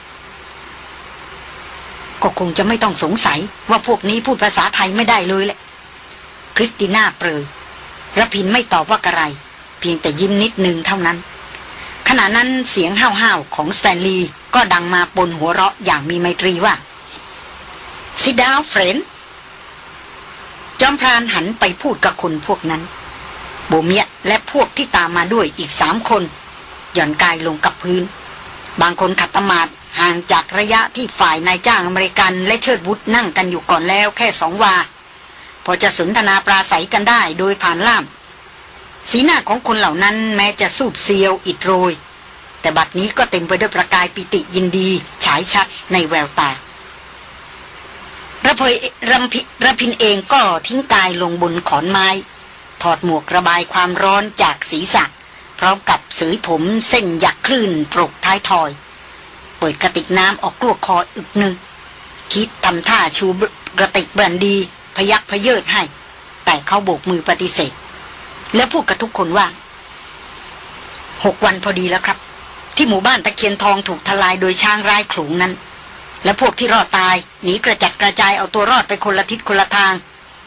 ก็คงจะไม่ต้องสงสัยว่าพวกนี้พูดภาษาไทยไม่ได้เลยแหละ คริสติน่าเปรยระพินไม่ตอบว่ากระไร เพียงแต่ยิ้มนิดนึงเท่านั้น ขณะนั้นเสียงห้าวๆของสแตนลีย์ก็ดังมาปนหัวเราะอย่างมีไมตรีว่า sit down friend จอมพรานหันไปพูดกับคนพวกนั้น โบเมียและพวกที่ตามมาด้วยอีกสามคน หย่อนกายลงกับพื้น บางคนขัดตมาดห่างจากระยะที่ฝ่ายนายจ้างอเมริกันและเชิดบุตรนั่งกันอยู่ก่อนแล้วแค่สองวา พอจะสนทนาปราศัยกันได้โดยผ่านล่าม สีหน้าของคนเหล่านั้นแม้จะสูบเซียวอิดโรย แต่บัดนี้ก็เต็มไปด้วยประกายปิติยินดี ฉายชัดในแววตาระเพยรำพิระพินเองก็ทิ้งกายลงบนขอนไม้ อดหมวกระบายความร้อนจากศีรษะ พร้อมกับสือผมเส้นหยักคลื่นปรกท้ายทอย เปิดกระติกน้ำออกกลวกคออึกหนึ่งคิดทำท่าชูกระติกแบรนดี พยักพเยิดให้ แต่เขาโบกมือปฏิเสธ แล้วพูดกับทุกคนว่าหกวันพอดีแล้วครับ ที่หมู่บ้านตะเคียนทองถูกทลายโดยช้างร้ายขลุงนั้น และพวกที่รอดตายหนีกระจัดกระจายเอาตัวรอดไปคนละทิศคนละทาง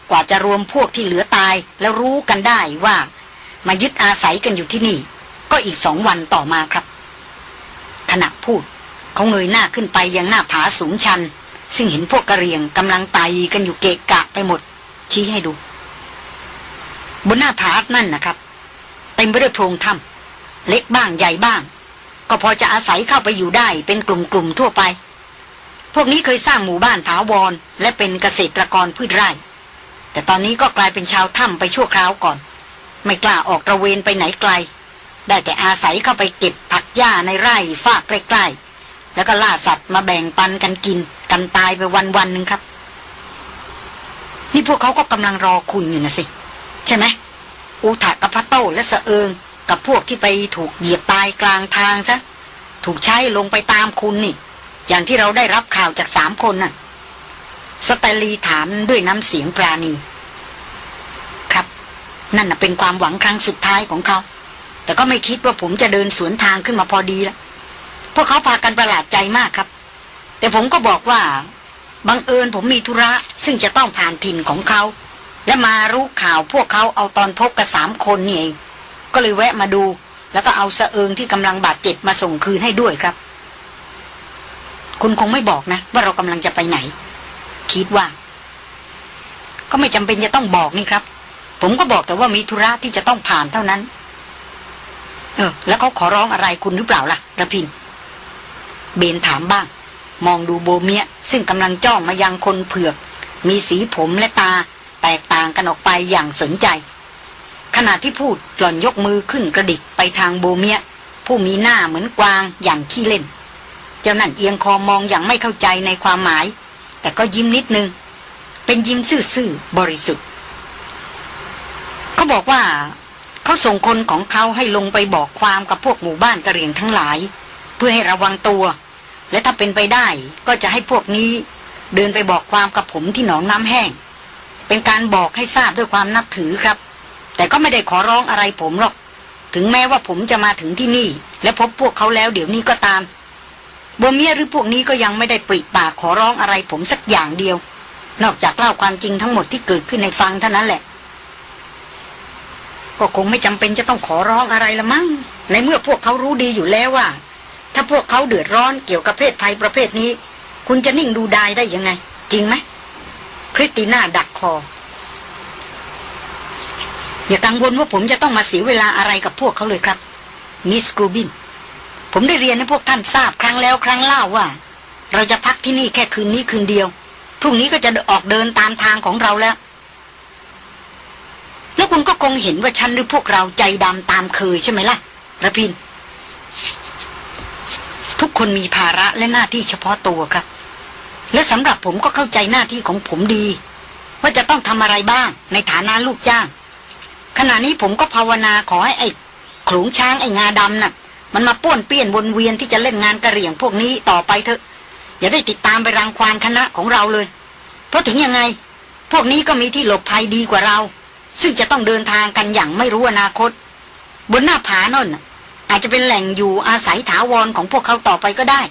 กว่าจะรวมพวกที่เหลือตายแล้วรู้กันได้ว่า มายึดอาศัยกันอยู่ที่นี่ ก็อีกสองวันต่อมาครับ ขณะพูดเขาเงยหน้าขึ้นไปยังหน้าผาสูงชัน ซึ่งเห็นพวกกระเรียงกำลังตายกันอยู่เกะกะไปหมด ชี้ให้ดู บนหน้าผานั่นนะครับ เต็มไปด้วยโพรงถ้ำเล็กบ้างใหญ่บ้าง ก็พอจะอาศัยเข้าไปอยู่ได้เป็นกลุ่มๆทั่วไป พวกนี้เคยสร้างหมู่บ้านถาวรและเป็นเกษตรกรพืชไร่ แต่ตอนนี้ก็กลายเป็นชาวถ้ำไปชั่วคราวก่อน ไม่กล้าออกตระเวนไปไหนไกล ได้แต่อาศัยเข้าไปเก็บผักหญ้าในไร่ฝากใกล้ๆ แล้วก็ล่าสัตว์มาแบ่งปันกันกิน กันตายไปวันๆหนึ่งครับ นี่พวกเขาก็กำลังรอคุณอยู่นะสิ ใช่ไหมอูถักกับพัตโต้และสะเอิงกับพวกที่ไปถูกเหยียบตายกลางทางซะ ถูกใช้ลงไปตามคุณนี่ อย่างที่เราได้รับข่าวจากสามคนน่ะ สแตลีถามด้วยน้ำเสียงปราณี ครับ นั่นเป็นความหวังครั้งสุดท้ายของเขา แต่ก็ไม่คิดว่าผมจะเดินสวนทางขึ้นมาพอดีละพวกเขาพากันประหลาดใจมากครับ แต่ผมก็บอกว่าบังเอิญผมมีธุระ ซึ่งจะต้องผ่านถิ่นของเขา และมารู้ข่าวพวกเขาเอาตอนพบกับสามคนนี่เองก็เลยแวะมาดู แล้วก็เอาสะเอิงที่กำลังบาดเจ็บมาส่งคืนให้ด้วยครับ คุณคงไม่บอกนะ ว่าเรากำลังจะไปไหน คิดว่า ก็ไม่จำเป็นจะต้องบอกนี่ครับ ผมก็บอกแต่ว่ามีธุระที่จะต้องผ่านเท่านั้น เออ แล้วเขาขอร้องอะไรคุณหรือเปล่าล่ะระพิน เบนถามบ้าง มองดูโบเมียซึ่งกำลังจ้องมายังคนเผือก มีสีผมและตา แตกต่างกันออกไปอย่างสนใจ ขณะที่พูดหล่อนยกมือขึ้นกระดิกไปทางโบเมียผู้มีหน้าเหมือนกวางอย่างขี้เล่น เจ้านั่นเอียงคอมองอย่างไม่เข้าใจในความหมาย แต่ก็ยิ้มนิดนึง เป็นยิ้มซื่อๆบริสุทธิ์ เขาบอกว่า เขาส่งคนของเขาให้ลงไปบอกความกับพวกหมู่บ้านกระเรียงทั้งหลาย เพื่อให้ระวังตัว และถ้าเป็นไปได้ก็จะให้พวกนี้ เดินไปบอกความกับผมที่หนองน้ำแห้ง เป็นการบอกให้ทราบด้วยความนับถือครับ แต่ก็ไม่ได้ขอร้องอะไรผมหรอก ถึงแม้ว่าผมจะมาถึงที่นี่ และพบพวกเขาแล้วเดี๋ยวนี้ก็ตาม บัวเมียหรือพวกนี้ก็ยังไม่ได้ปริปากขอร้องอะไรผมสักอย่างเดียว นอกจากเล่าความจริงทั้งหมดที่เกิดขึ้นในฟังเท่านั้นแหละ ก็คงไม่จำเป็นจะต้องขอร้องอะไรละมั้งในเมื่อพวกเขารู้ดีอยู่แล้วว่า ถ้าพวกเขาเดือดร้อนเกี่ยวกับเพศภัยประเภทนี้ คุณจะนิ่งดูดายได้ยังไง จริงไหมคริสติน่าดักคออย่ากังวลว่าผมจะต้องมาเสียเวลาอะไรกับพวกเขาเลยครับมิสกรูบิน ผมได้เรียนให้พวกท่านทราบครั้งแล้วครั้งเล่าว่า เราจะพักที่นี่แค่คืนนี้คืนเดียว พรุ่งนี้ก็จะออกเดินตามทางของเราแล้ว แล้วคุณก็คงเห็นว่าฉันหรือพวกเราใจดำตามเคยใช่ไหมล่ะระพิน ทุกคนมีภาระและหน้าที่เฉพาะตัวครับ และสำหรับผมก็เข้าใจหน้าที่ของผมดี ว่าจะต้องทำอะไรบ้างในฐานะลูกจ้าง ขณะนี้ผมก็ภาวนาขอให้ไอ้ขลุงช้างไอ้งาดำน่ะ มันมาป้วนเปี้ยนวนเวียนที่จะเล่นงานกระเหรี่ยงพวกนี้ต่อไปเถอะ อย่าได้ติดตามไปรังควานคณะของเราเลย เพราะถึงยังไง พวกนี้ก็มีที่หลบภัยดีกว่าเรา ซึ่งจะต้องเดินทางกันอย่างไม่รู้อนาคต บนหน้าผาน่นอาจจะเป็นแหล่งอยู่อาศัยถาวรของพวกเขาต่อไปก็ได้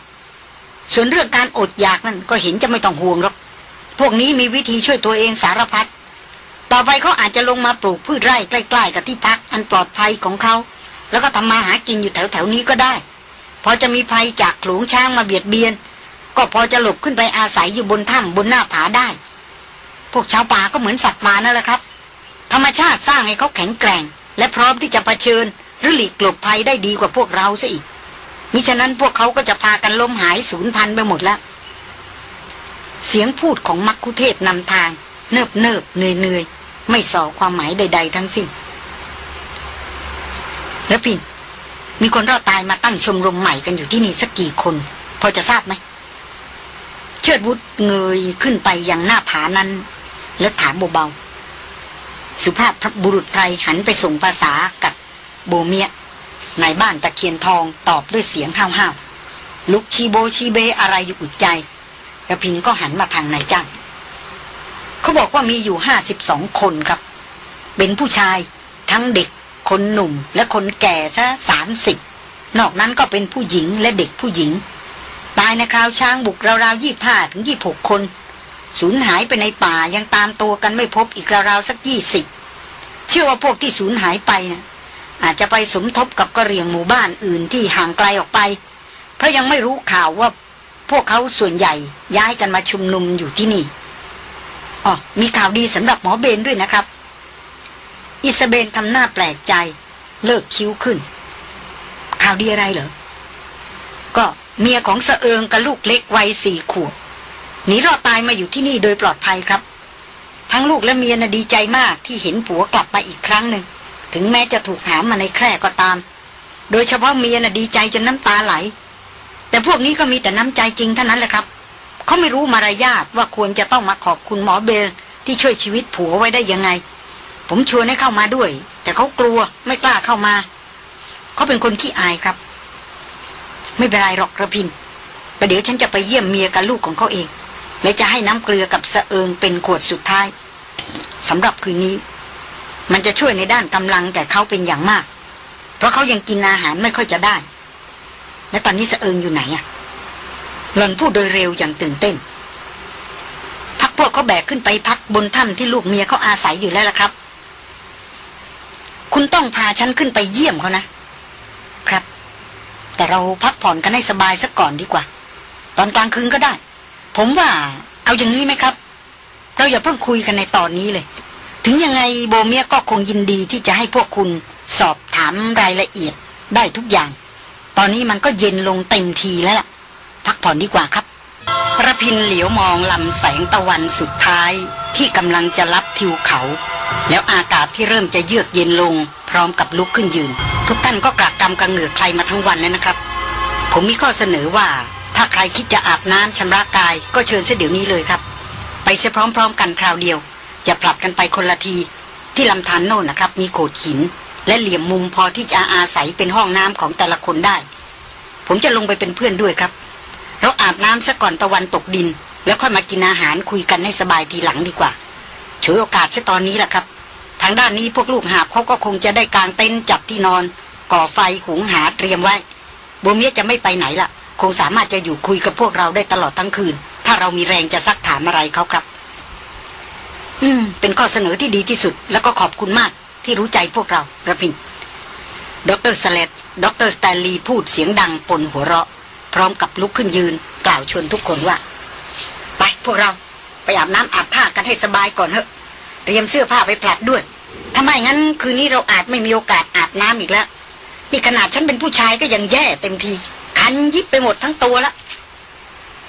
ส่วนเรื่องการอดอยากนั่นก็เห็นจะไม่ต้องห่วงหรอกพวกนี้มีวิธีช่วยตัวเองสารพัดต่อไปเขาอาจจะลงมาปลูกพืชไร่ใกล้ ๆ กับที่พักอันปลอดภัยของเขา แล้วก็ทำมาหากินอยู่แถวๆนี้ก็ได้ พอจะมีภัยจากขลงช้างมาเบียดเบียน ก็พอจะหลบขึ้นไปอาศัยอยู่บนถ้ำบนหน้าผาได้ พวกชาวป่าก็เหมือนสัตว์ป่านั่นแหละครับ ธรรมชาติสร้างให้เขาแข็งแกร่ง และพร้อมที่จะะเผชิญหรือหลีกหลบภัยได้ดีกว่าพวกเราซะอีกมิฉะนั้นพวกเขาก็จะพากันล้มหายสูญพันธุ์ไปหมดแล้ว เสียงพูดของมักคุเทศนำทาง เนิบเนิบเนื่อยเนื่อยไม่ส่อความหมายใด ๆ ทั้งสิ้น แล้วปินมีคนรอดตายมาตั้งชมรมใหม่กันอยู่ที่นี่สักกี่คน พอจะทราบไหม เชิดวุฒเงยขึ้นไปยังหน้าผานั้น แล้วถามเบาๆสุภาพบุรุษไพรหันไปส่งภาษากับโบเมียในบ้านตะเคียนทองตอบด้วยเสียงห้าวๆลุกชีโบชีเบอะไรอยู่อุดใจระพินก็หันมาทางนายจ้างเขาบอกว่ามีอยู่ห้าสิบสองคนครับ เป็นผู้ชายทั้งเด็ก คนหนุ่มและคนแก่ซะสามสิบนอกนั้นก็เป็นผู้หญิงและเด็กผู้หญิง ตายในคราวช้างบุกราวๆยี่ห้าถึงยี่หกคน สูญหายไปในป่ายังตามตัวกันไม่พบอีกราวๆสักยี่สิบเชื่อว่าพวกที่สูญหายไปนะอาจจะไปสมทบกับกระเรียงหมู่บ้านอื่นที่ห่างไกลออกไป เพราะยังไม่รู้ข่าวว่าพวกเขาส่วนใหญ่ย้ายกันมาชุมนุมอยู่ที่นี่อ๋อมีข่าวดีสำหรับหมอเบนด้วยนะครับ อิสเบนทำหน้าแปลกใจ เลิกคิ้วขึ้น ข่าวดีอะไรเหรอ ก็เมียของสะเอิงกับลูกเล็กวัยสี่ขวบหนีรอดตายมาอยู่ที่นี่โดยปลอดภัยครับ ทั้งลูกและเมียน่ะดีใจมากที่เห็นผัวกลับมาอีกครั้งหนึ่ง ถึงแม้จะถูกหามมาในแคร่ก็ตาม โดยเฉพาะเมียน่ะดีใจจนน้ำตาไหล แต่พวกนี้ก็มีแต่น้ำใจจริงเท่านั้นแหละครับ เขาไม่รู้มารยาทว่าควรจะต้องมาขอบคุณหมอเบลที่ช่วยชีวิตผัวไว้ได้ยังไง ผมชวนให้เข้ามาด้วย แต่เขากลัวไม่กล้าเข้ามา เขาเป็นคนขี้อายครับ ไม่เป็นไรหรอกระพินประเดี๋ยวฉันจะไปเยี่ยมเมียกับลูกของเขาเอง และจะให้น้ำเกลือกับสะเอิงเป็นขวดสุดท้ายสำหรับคืนนี้ มันจะช่วยในด้านกำลังแก่เขาเป็นอย่างมาก เพราะเขายังกินอาหารไม่ค่อยจะได้ และตอนนี้สะเอิงอยู่ไหนอะหล่อนพูดโดยเร็วอย่างตื่นเต้น พักพวกเขาแบกขึ้นไปพักบนถ้ำที่ลูกเมียเขาอาศัยอยู่แล้วล่ะครับ คุณต้องพาฉันขึ้นไปเยี่ยมเขานะ ครับ แต่เราพักผ่อนกันให้สบายสักก่อนดีกว่า ตอนกลางคืนก็ได้ ผมว่าเอาอย่างนี้ไหมครับ เราอย่าเพิ่งคุยกันในตอนนี้เลย ถึงยังไงโบเมียก็คงยินดีที่จะให้พวกคุณสอบถามรายละเอียดได้ทุกอย่าง ตอนนี้มันก็เย็นลงเต็มทีแล้วล่ะ พักผ่อนดีกว่าครับระพินเหลียวมองลำแสงตะวันสุดท้ายที่กำลังจะรับทิวเขา แล้วอากาศที่เริ่มจะเยือกเย็นลง พร้อมกับลุกขึ้นยืน ทุกท่านก็กรากกำกังเหงื่อใครมาทั้งวันแล้วนะครับ ผมมีข้อเสนอว่าถ้าใครคิดจะอาบน้ำชำระกาย ก็เชิญเสียเดี๋ยวนี้เลยครับ ไปเสียพร้อม ๆ กันคราวเดียวจะผลัดกันไปคนละที ที่ลำธารโน่นนะครับ มีโขดหิน และเหลี่ยมมุมพอที่จะอาศัยเป็นห้องน้ำของแต่ละคนได้ ผมจะลงไปเป็นเพื่อนด้วยครับ เราอาบน้ำซะก่อนตะวันตกดิน แล้วค่อยมากินอาหารคุยกันให้สบายทีหลังดีกว่า ช่วยโอกาสซะตอนนี้แหละครับ ทางด้านนี้พวกลูกหาบเขาก็คงจะได้กางเต็นท์จัดที่นอน ก่อไฟหุงหาเตรียมไว้บัวเมียจะไม่ไปไหนละ่ะคงสามารถจะอยู่คุยกับพวกเราได้ตลอดทั้งคืน ถ้าเรามีแรงจะซักถามอะไรเขาครับ อืม เป็นข้อเสนอที่ดีที่สุด แล้วก็ขอบคุณมากที่รู้ใจพวกเราระพินดร.สเลตดร.สแตนลีย์พูดเสียงดังปนหัวเราะ พร้อมกับลุกขึ้นยืน กล่าวชวนทุกคนว่า ไปพวกเรา ไปอาบน้ำอาบท่ากันให้สบายก่อนเถอะ เตรียมเสื้อผ้าไปผลัดด้วยถ้าไม่งั้นคืนนี้เราอาจไม่มีโอกาสอาบน้ำอีกแล้วนี่ขนาดฉันเป็นผู้ชายก็ยังแย่เต็มทีคันยิบไปหมดทั้งตัวละ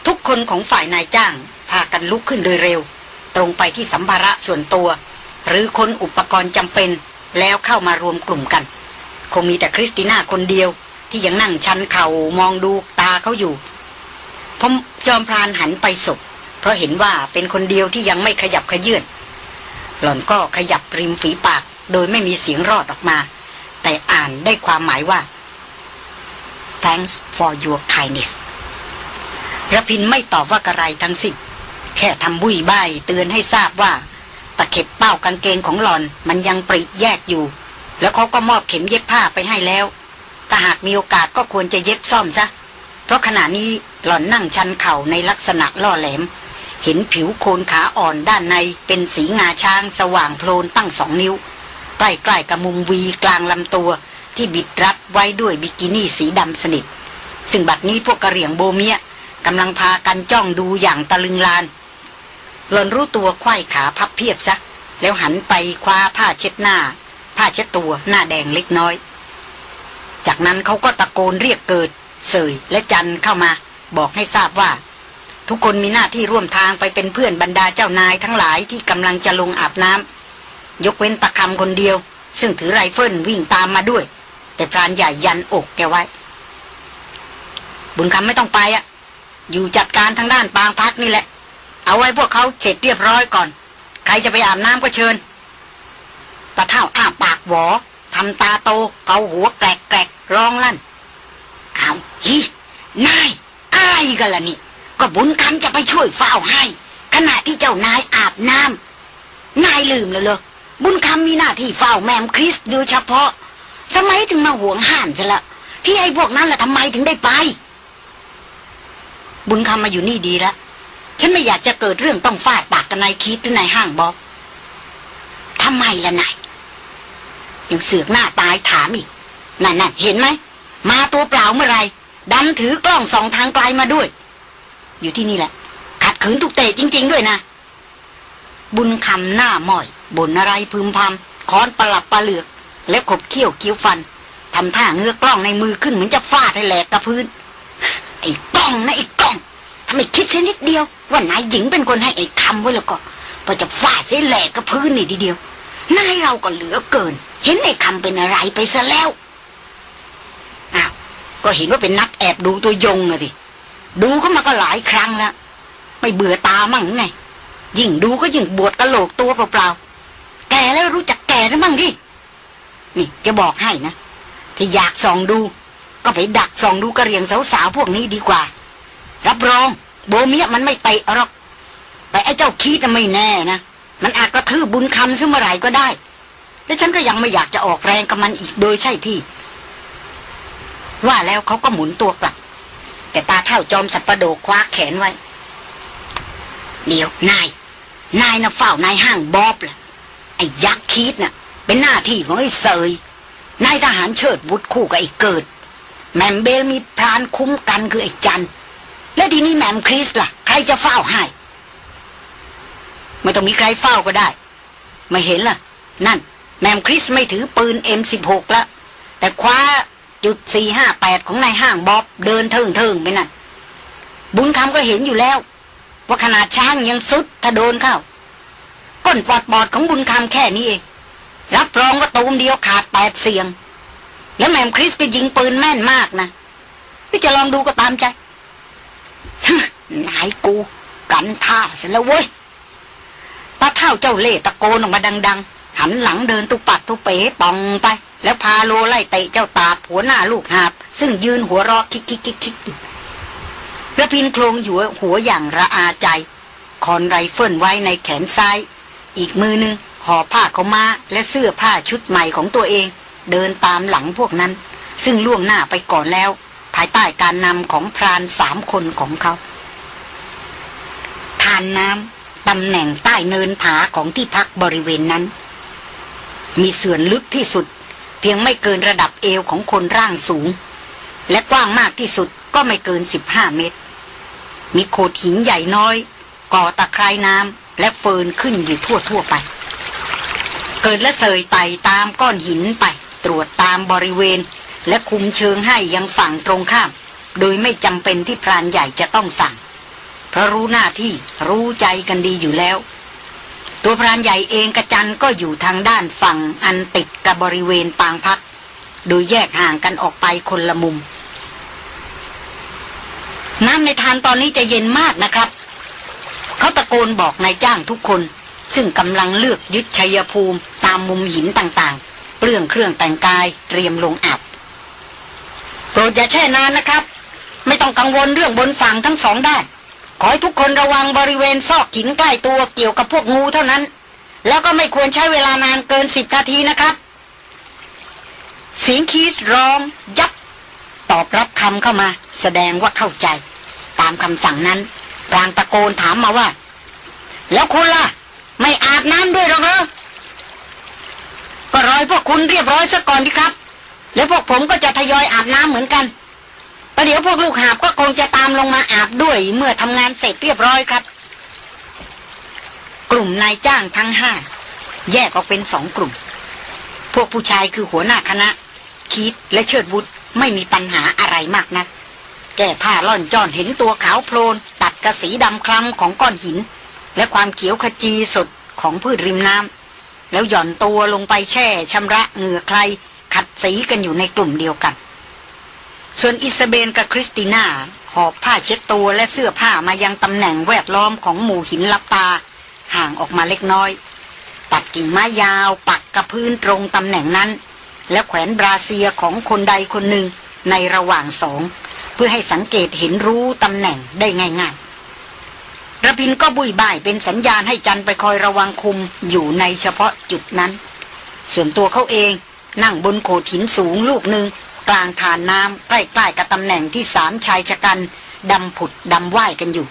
ทุกคนของฝ่ายนายจ้าง พากันลุกขึ้นโดยเร็ว ตรงไปที่สัมภาระส่วนตัว หรือคนอุปกรณ์จำเป็นแล้วเข้ามารวมกลุ่มกัน คงมีแต่คริสติน่าคนเดียว ที่ยังนั่งชันเขา่ามองดูตาเขาอยู่พมจอมพรานหันไปศพ เพราะเห็นว่าเป็นคนเดียวที่ยังไม่ขยับขยื่นหล่อนก็ขยับริมฝีปาก โดยไม่มีเสียงรอดออกมา แต่อ่านได้ความหมายว่า thanks for your kindness ระพินไม่ตอบว่ากระไรทั้งสิ้นแค่ทำบุยใบเตือนให้ทราบว่า ตะเข็บเป้ากางเกงของหลอนมันยังปริแยกอยู่ แล้วเขาก็มอบเข็มเย็บผ้าไปให้แล้วถ้าหากมีโอกาสก็ควรจะเย็บซ่อมซะเพราะขณะนี้หลอนนั่งชันเข่าในลักษณะล่อแหลม เห็นผิวโคนขาอ่อนด้านในเป็นสีงาช้างสว่างโพลนตั้งสองนิ้ว ใกล้ๆกับมุมวีกลางลำตัวที่บิดรัดไว้ด้วยบิกินี่สีดำสนิท ซึ่งบัดนี้พวกกระเหรี่ยงโบเมียกำลังพากันจ้องดูอย่างตะลึงลาน หล่อนรู้ตัวควายขาพับเพียบซะ แล้วหันไปคว้าผ้าเช็ดหน้า ผ้าเช็ดตัวหน้าแดงเล็กน้อย จากนั้นเขาก็ตะโกนเรียกเกิด เสยและจันเข้ามา บอกให้ทราบว่า ทุกคนมีหน้าที่ร่วมทางไปเป็นเพื่อนบรรดาเจ้านายทั้งหลายที่กำลังจะลงอาบน้ำยกเว้นตะคำคนเดียว ซึ่งถือไรเฟิลวิ่งตามมาด้วย แต่พรานใหญ่ยันอกแกไว้ บุญคำไม่ต้องไปอะอยู่จัดการทางด้านปางพักนี่แหละ เอาไว้พวกเขาเสร็จเรียบร้อยก่อน ใครจะไปอาบน้ำก็เชิญตาเท่าอ้าปากหวอทำตาโตเกาหัวแกรกแกรกร้องลั่นเอาฮินายอายกันละนี่ ก็บุญคำจะไปช่วยเฝ้าให้ ขณะที่เจ้านายอาบน้ำนายลืมเลยเลยบุญคำมีหน้าที่เฝ้าแมมคริสโดยเฉพาะทำไมถึงมาห่วงห้ามซะละที่ไอ้พวกนั้นล่ะทำไมถึงได้ไป บุญคำมาอยู่นี่ดีแล้วฉันไม่อยากจะเกิดเรื่องต้องฟาดปากกันนายคิดหรือนายห้างบอกทำไมล่ะนายยังเสือกหน้าตายถามอีกนั่นนั่นเห็นไหมมาตัวเปล่าเมื่อไรดันถือกล้องสองทางไกลมาด้วย อยู่ที่นี่แหละ ขัดขืนตุกเตะจริง ๆ ด้วยนะ บุญคำหน้าหม้อยบ่นอะไรพึมพำค้อนประหลับประเหลือก แล้วขบเขี้ยวเกี้ยวฟันทำท่าเงื้อกล้องในมือขึ้นเหมือนจะฟาดให้แหลกกับพื้น ไอ้กล้องนะไอ้กล้องทำไมคิดเสียนิดเดียว ว่านายหญิงเป็นคนให้ไอ้คำไว้แล้วก็พอจะฟาดเสียแหลกกับพื้นนี่ทีเดียวนายเราก็เหลือเกิน เห็นไอ้คำเป็นอะไรไปซะแล้วอ้าวก็เห็นว่าเป็นนักแอบดูตัวยงอะดิ ดูเขามาก็หลายครั้งแล้วไม่เบื่อตามั่งไง ยิ่งดูก็ยิ่งบวดกระโหลกตัวเปล่าๆ แกแล้วรู้จักแกหรือมั่งดิ นี่จะบอกให้นะถ้าอยากส่องดู ก็ไปดักส่องดูกระเรียงสาวๆพวกนี้ดีกว่า รับรอง โบเมียมันไม่เตะหรอก แต่ไอ้เจ้าคีดไม่แน่นะ มันอาจกระทืบบุญคำซึ่งเมื่อไหร่ก็ได้ และฉันก็ยังไม่อยากจะออกแรงกับมันอีกโดยใช่ที่ ว่าแล้วเขาก็หมุนตัวกลับ แต่ตาเท่าจอมสัปปะโดคว้าแขนไว้ เดี๋ยวนาย นายนะเฝ้านายห้างบอบแหละไอ้ยักษ์คีดนะ่ะ เป็นหน้าที่ของไอ้เซยนายทหารเชิดบุตรคู่กับไอ้เกิด แมมเบลมีพรานคุ้มกันคือไอ้จัน และทีนี้แมมคริสล่ะ ใครจะเฝ้าให้ไม่ต้องมีใครเฝ้าก็ได้ ไม่เห็นล่ะ นั่น แมมคริสไม่ถือปืน M16 แล้วแต่คว้า จุด458ของนายห้างบ๊อบเดินเทิงเทิงไปนั่นบุญคำก็เห็นอยู่แล้ว ว่าขนาดช้างยังสุดถ้าโดนเข้าก้นปอดปอดของบุญคำแค่นี้เอง รับรองว่าตูมเดียวขาดแปดเสียง แล้วแมมคริสก็ยิงปืนแม่นมากนะพี่จะลองดูก็ตามใจนายกูกันท่าเสร็จแล้วเว้ยตาเท่าเจ้าเล่ตะโกนออกมาดัง ๆ หันหลังเดินตุปัดตุเป๋ปองไป แล้วพาโลไล่เตะเจ้าตาหัวหน้าลูกหาบ ซึ่งยืนหัวเรอคิกคิกคิกคิกอยู่ระพินโครงอยู่หัวอย่างระอาใจ คอนไรเฟิลไว้ในแขนซ้าย อีกมือหนึ่งห่อผ้าเขามาและเสื้อผ้าชุดใหม่ของตัวเอง เดินตามหลังพวกนั้น ซึ่งล่วงหน้าไปก่อนแล้ว ภายใต้การนำของพรานสามคนของเขาทานน้ำตำแหน่งใต้เนินผาของที่พักบริเวณนั้น มีส่วนลึกที่สุด เพียงไม่เกินระดับเอวของคนร่างสูง และกว้างมากที่สุดก็ไม่เกินสิบห้าเมตร มีโขดหินใหญ่น้อย ก่อตะไคร่น้ำและเฟินขึ้นอยู่ทั่วทั่วไป เกิดและเสยไต่ตามก้อนหินไป ตรวจตามบริเวณ และคุมเชิงให้ยังฝั่งตรงข้าม โดยไม่จำเป็นที่พรานใหญ่จะต้องสั่ง เพราะรู้หน้าที่รู้ใจกันดีอยู่แล้ว ตัวพรานใหญ่เองกระจันก็อยู่ทางด้านฝั่งอันติดกับบริเวณปางพัก โดยแยกห่างกันออกไปคนละมุม น้ำในทานตอนนี้จะเย็นมากนะครับ เขาตะโกนบอกนายจ้างทุกคน ซึ่งกำลังเลือกยึดชัยภูมิตามมุมหินต่างๆ เปลืองเครื่องแต่งกายเตรียมลงอับโปรดอย่าแช่นานนะครับ ไม่ต้องกังวลเรื่องบนฝั่งทั้งสองด้าน ขอให้ทุกคนระวังบริเวณซอกหินใกล้ตัวเกี่ยวกับพวกงูเท่านั้น แล้วก็ไม่ควรใช้เวลานานเกินสิบนาทีนะครับเสียงคีสร้อง ยับ ตอบรับคำเข้ามา แสดงว่าเข้าใจ ตามคำสั่งนั้นพรางตะโกนถามมาว่า แล้วคุณล่ะ ไม่อาบน้ำด้วยหรอเหรอก็รอยพวกคุณเรียบร้อยซะก่อนดีครับ แล้วพวกผมก็จะทยอยอาบน้ำเหมือนกัน ประเดี๋ยวพวกลูกหาบก็คงจะตามลงมาอาบด้วยเมื่อทำงานเสร็จเรียบร้อยครับ กลุ่มนายจ้างทั้งห้าแยกออกเป็นสองกลุ่ม พวกผู้ชายคือหัวหน้าคณะ คิดและเชิดวุธไม่มีปัญหาอะไรมากนัก แก้ผ้าล่อนจ้อนเห็นตัวขาวโพลน ตัดกับสีดำคล้ำของก้อนหิน และความเขียวขจีสดของพืชริมน้ำแล้วหย่อนตัวลงไปแช่ชำระเหงื่อไคลขัดสีกันอยู่ในกลุ่มเดียวกัน ส่วนอิซาเบลกับคริสติน่าหอบผ้าเช็ดตัวและเสื้อผ้ามายังตำแหน่งแวดล้อมของหมู่หินลับตา ห่างออกมาเล็กน้อย ตัดกิ่งไม้ยาวปักกับพื้นตรงตำแหน่งนั้น และแขวนบราเซียของคนใดคนหนึ่งในระหว่างสอง เพื่อให้สังเกตเห็นรู้ตำแหน่งได้ง่ายๆระพินก็บุยบ่ายเป็นสัญญาณให้จันไปคอยระวังคุมอยู่ในเฉพาะจุดนั้น ส่วนตัวเขาเองนั่งบนโขดหินสูงลูกหนึ่ง กลางฐานน้ำใกล้ๆกับตำแหน่งที่สามชายชะกันดำผุดดำว่ายกันอยู่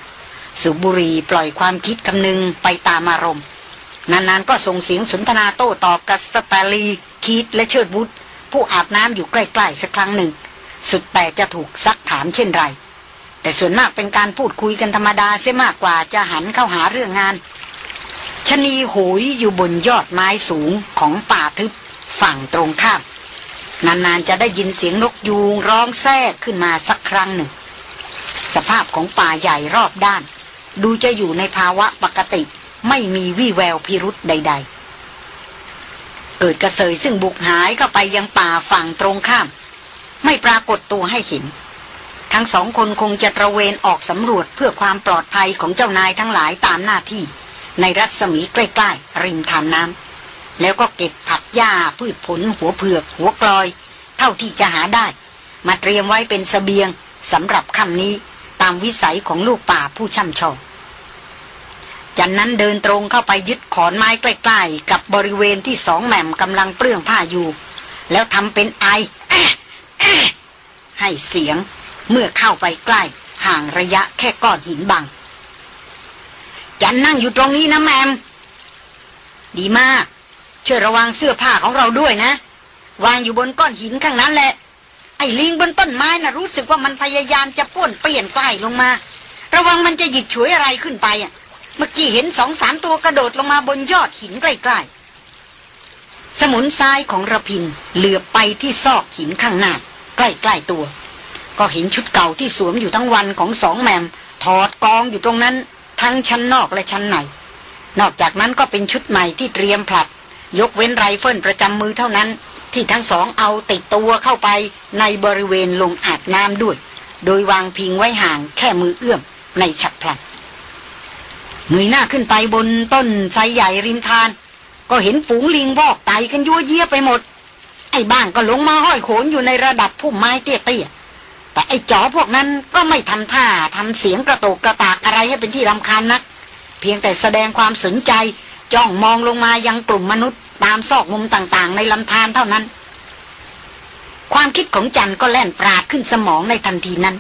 สุบุรีปล่อยความคิดคำนึงไปตามอารมณ์ นานๆก็ส่งเสียงสนทนาโต้ตอบกับสตาลีคีดและเชิดบุตรผู้อาบน้ำอยู่ใกล้ๆสักครั้งหนึ่ง สุดแต่จะถูกซักถามเช่นไร แต่ส่วนมากเป็นการพูดคุยกันธรรมดาเสียมากกว่าจะหันเข้าหาเรื่องงานชนีโหยอยู่บนยอดไม้สูงของป่าทึบฝั่งตรงข้าม นานๆจะได้ยินเสียงนกยูงร้องแทรกขึ้นมาสักครั้งหนึ่ง สภาพของป่าใหญ่รอบด้าน ดูจะอยู่ในภาวะปกติไม่มีวี่แววพิรุษใด ๆ เกิดกระเสยซึ่งบุกหายเข้าไปยังป่าฝั่งตรงข้าม ไม่ปรากฏตัวให้เห็น ทั้งสองคนคงจะตระเวนออกสำรวจเพื่อความปลอดภัยของเจ้านายทั้งหลายตามหน้าที่ ในรัศมีใกล้ ๆ ริมทานน้ำ แล้วก็เก็บผักหญ้าพืชผลหัวเผือก หัวกลอย เท่าที่จะหาได้ มาเตรียมไว้เป็นสเสบียงสำหรับคำนี้ตามวิสัยของลูกป่าผู้ช่ำชองจันนั้นเดินตรงเข้าไปยึดขอนไม้ใกล้ๆ กับบริเวณที่สองแหม่มกำลังเปลื้องผ้าอยู่ แล้วทำเป็นไอให้เสียงเมื่อเข้าไปใกล้ ห่างระยะแค่ก้อนหินบัง จันนั่งอยู่ตรงนี้นะแมม ดีมาก ช่วยระวังเสื้อผ้าของเราด้วยนะ วางอยู่บนก้อนหินข้างนั้นแหละ ไอ้ลิงบนต้นไม้นะ่ะรู้สึกว่ามันพยายามจะป้วนเปลี่ยนใกล้ลงมา ระวังมันจะหยิบฉวยอะไรขึ้นไปอะ เมื่อกี้เห็นสองสามตัวกระโดดลงมาบนยอดหินใกล้ๆ สมุนซ้ายของระพินเหลือไปที่ซอกหินข้างหน้าใกล้ๆตัว ก็เห็นชุดเก่าที่สวมอยู่ทั้งวันของสองแมมถอดกองอยู่ตรงนั้น ทั้งชั้นนอกและชั้นในนอกจากนั้นก็เป็นชุดใหม่ที่เตรียมผลัด ยกเว้นไรเฟิลประจำมือเท่านั้น ที่ทั้งสองเอาติดตัวเข้าไปในบริเวณลงอาบน้ำด้วย โดยวางพิงไว้ห่างแค่มือเอื้อมในฉับพลันเงยหน้าขึ้นไปบนต้นไทรใหญ่ริมทาน ก็เห็นฝูงลิงบอกไตกันยั่วเยี่ยไปหมด ไอ้บ้างก็ลงมาห้อยโขนอยู่ในระดับพุ่มไม้เตี้ยๆแต่ไอ้จ๋อพวกนั้นก็ไม่ทำท่าทำเสียงกระโตกกระตากอะไรให้เป็นที่รำคาญนัก เพียงแต่แสดงความสนใจ จ้องมองลงมายังกลุ่มมนุษย์ ตามซอกมุมต่างๆ ในลำธารเท่านั้น ความคิดของจันก็แล่นปราดขึ้นสมองในทันทีนั้น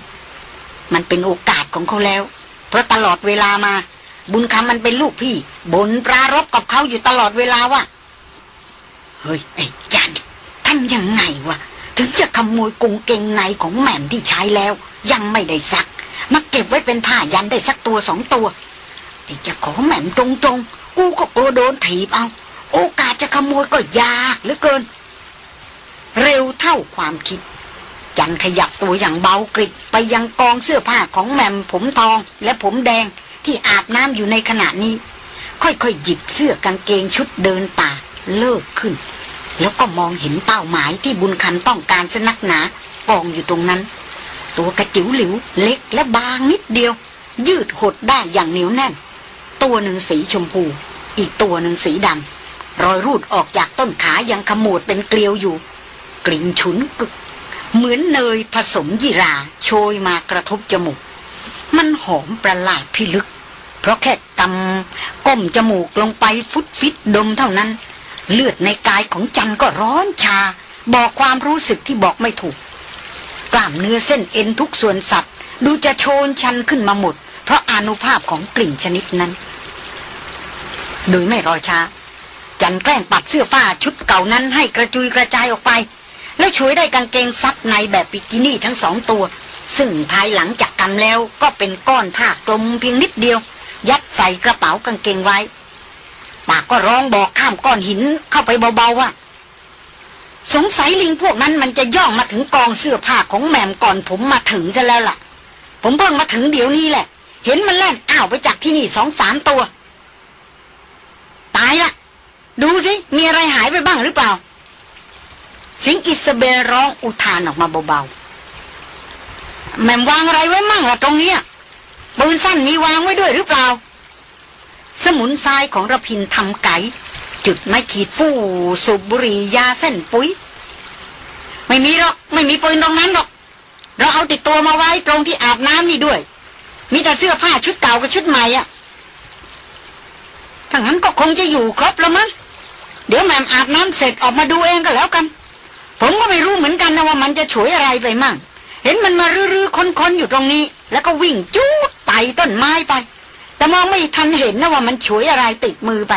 มันเป็นโอกาสของเขาแล้ว เพราะตลอดเวลามา บุญคำมันเป็นลูกพี่บนปรารบกับเขาอยู่ตลอดเวลาว่าเฮ้ยไอ้จันท่านยังไงวะถึงจะขโมยกุงเกงในของแหม่มที่ใช้แล้ว ยังไม่ได้ซักมาเก็บไว้เป็นผ้ายันได้สักตัวสองตัวไอ้จะขอแหม่มตรงๆ กูก็กลัวโดนถีบเอา โอกาสจะขโมยก็ยากเหลือเกิน เร็วเท่าความคิด จันขยับตัวอย่างเบากริบไปยังกองเสื้อผ้าของแหม่มผมทองและผมแดงที่อาบน้ำอยู่ในขณะนี้ ค่อยๆหยิบเสื้อกางเกงชุดเดินป่าเลิกขึ้น แล้วก็มองเห็นเป้าหมายที่บุญคำต้องการสนักหนากองอยู่ตรงนั้น ตัวกระจิ๋วหลิวเล็กและบางนิดเดียว ยืดหดได้อย่างเหนียวแน่น ตัวหนึ่งสีชมพู อีกตัวหนึ่งสีดำรอยรูดออกจากต้นขายังขมวดเป็นเกลียวอยู่ กลิ่นฉุนกึก เหมือนเนยผสมยีราโชยมากระทบจมูก มันหอมประหลาดพิลึก เพราะแค่กำก้มจมูกลงไปฟุตฟิตดมเท่านั้น เลือดในกายของจันก็ร้อนชา บอกความรู้สึกที่บอกไม่ถูก กล้ามเนื้อเส้นเอ็นทุกส่วนสัตว์ ดูจะโชนชันขึ้นมาหมด เพราะอนุภาพของกลิ่นชนิดนั้น โดยไม่รอช้า จันแกล้งปัดเสื้อผ้าชุดเก่านั้นให้กระจุยกระจายออกไป แล้วช่วยได้กางเกงซับในแบบปิกินี่ทั้งสองตัว ซึ่งภายหลังจากกันแล้วก็เป็นก้อนผ้ากลมเพียงนิดเดียว ยัดใส่กระเป๋ากางเกงไว้ปากก็ร้องบอกข้ามก้อนหินเข้าไปเบาๆว่าสงสัยลิงพวกนั้นมันจะย่องมาถึงกองเสื้อผ้าของแหม่มก่อนผมมาถึงซะแล้วล่ะ ผมเพิ่งมาถึงเดี๋ยวนี้แหละ เห็นมันแล่นอ้าวไปจากที่นี่สองสามตัว ตายละดูสิ มีอะไรหายไปบ้างหรือเปล่า สิงอิสเบลร้องอุทานออกมาเบาๆ แมมวางอะไรไว้มั่งล่ะตรงนี้ปืนสั้นมีวางไว้ด้วยหรือเปล่า สมุนทรายของระพินทำไก่ จุดไม่ขีดฟู่สูบบุหรี่ยาเส้นปุ๋ย ไม่มีหรอก ไม่มีปืนตรงนั้นหรอก เราเอาติดตัวมาไว้ตรงที่อาบน้ำนี่ด้วย มีแต่เสื้อผ้าชุดเก่ากับชุดใหม่อะางั้นก็คงจะอยู่ครบแล้วมั้งเดี๋ยวแม่อาบน้ำเสร็จออกมาดูเองก็แล้วกัน ผมก็ไม่รู้เหมือนกันนะว่ามันจะฉวยอะไรไปมั่ง เห็นมันมารื้อๆค้นๆอยู่ตรงนี้ แล้วก็วิ่งจู๊ดไต่ต้นไม้ไป แต่มองไม่ทันเห็นนะว่ามันฉวยอะไรติดมือไป